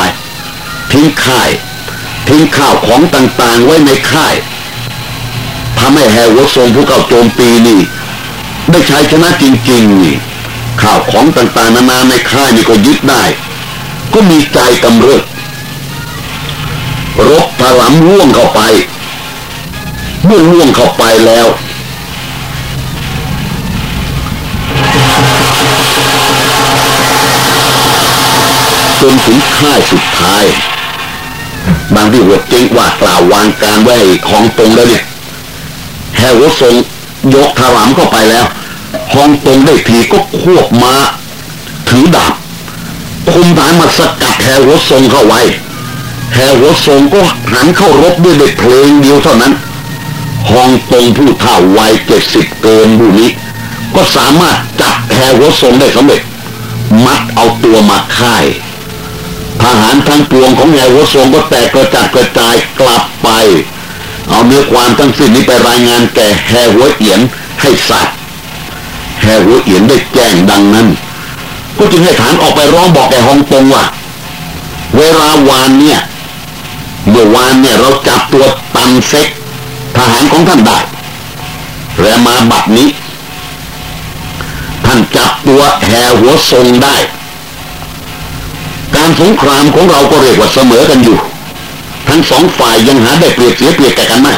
ทิ้งค่าย ทิ้งข้าวของต่างๆไว้ในค่ายทำให้แฮหัวทรงผู้เก่าโจมตีนี่ ได้ใช้ชนะจริงๆนี่ข่าวของต่างๆนานาในค่ายนี่ก็ยึดได้ ก็มีใจกำเริบรบถลำล่วงเข้าไปเมื่อล่วงเข้าไปแล้ว จนถึงค่ายสุดท้าย บางที่หัวเจงว่ากล่าววางการไว้ของตรงแล้วเนี่ยแฮวทรงยกถลำเข้าไปแล้วฮองตงได้ทีก็ควบมาถือดาบคุมฐานมาสกัดแฮวทรงเข้าไว้แฮวทรงก็หันเข้ารบด้วยเด็กเพลงเดียวเท่านั้นฮองตงผู้เท่าวัยเจ็ดสิบเกินผู้นี้ ก็สามารถจับแฮวทรงได้สำเร็จมัดเอาตัวมาค่าย ทหารทั้งปวงของแฮหัวทรงก็แตกกระจัดกระจายกลับไป เอาเนื้อความทั้งสิ้นนี้ไปรายงานแก่แฮหัวเอียนให้ทราบแฮหัวเอียนได้แจ้งดังนั้นก็จึงให้ฐานออกไปร้องบอกแก่ฮองตงว่า เวลาวานเนี่ยเมื่อวานเนี่ยเราจับตัวตันเซ็กทหารของท่านได้และมาบัดนี้ ท่านจับตัวแห่หัวทรงได้ การสงครามของเราก็เรียกว่าเสมอกันอยู่ ทั้งสองฝ่ายยังหาได้เปรียบเสียเปรียบแก่กันไหม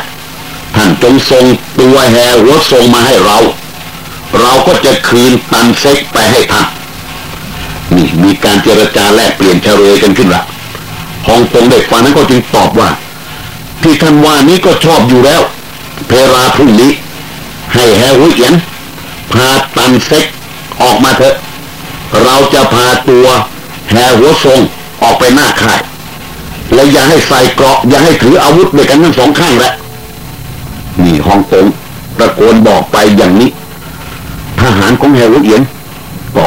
ท่านจงทรงตัวแห่หัวทรงมาให้เรา เราก็จะคืนตันเซ็กไปให้ท่านนี่มีการเจรจาแลกเปลี่ยนเชลยกันขึ้นละฮองตงได้ฟังนั้นก็จึงตอบว่า ที่ท่านว่านี้ก็ชอบอยู่แล้ว เพลาพรุ่งนี้ ให้แฮหัวเอี๋ยนพาตันเซ็กออกมาเถอะ เราจะพาตัว แฮหัวซงออกไปหน้าค่าย และอย่าให้ใส่เกราะอย่าให้ถืออาวุธด้วยกันทั้งสองข้างแหละนี่ฮองกงตะโกนบอกไปอย่างนี้ ทหารของแฮร์วิเอียนก็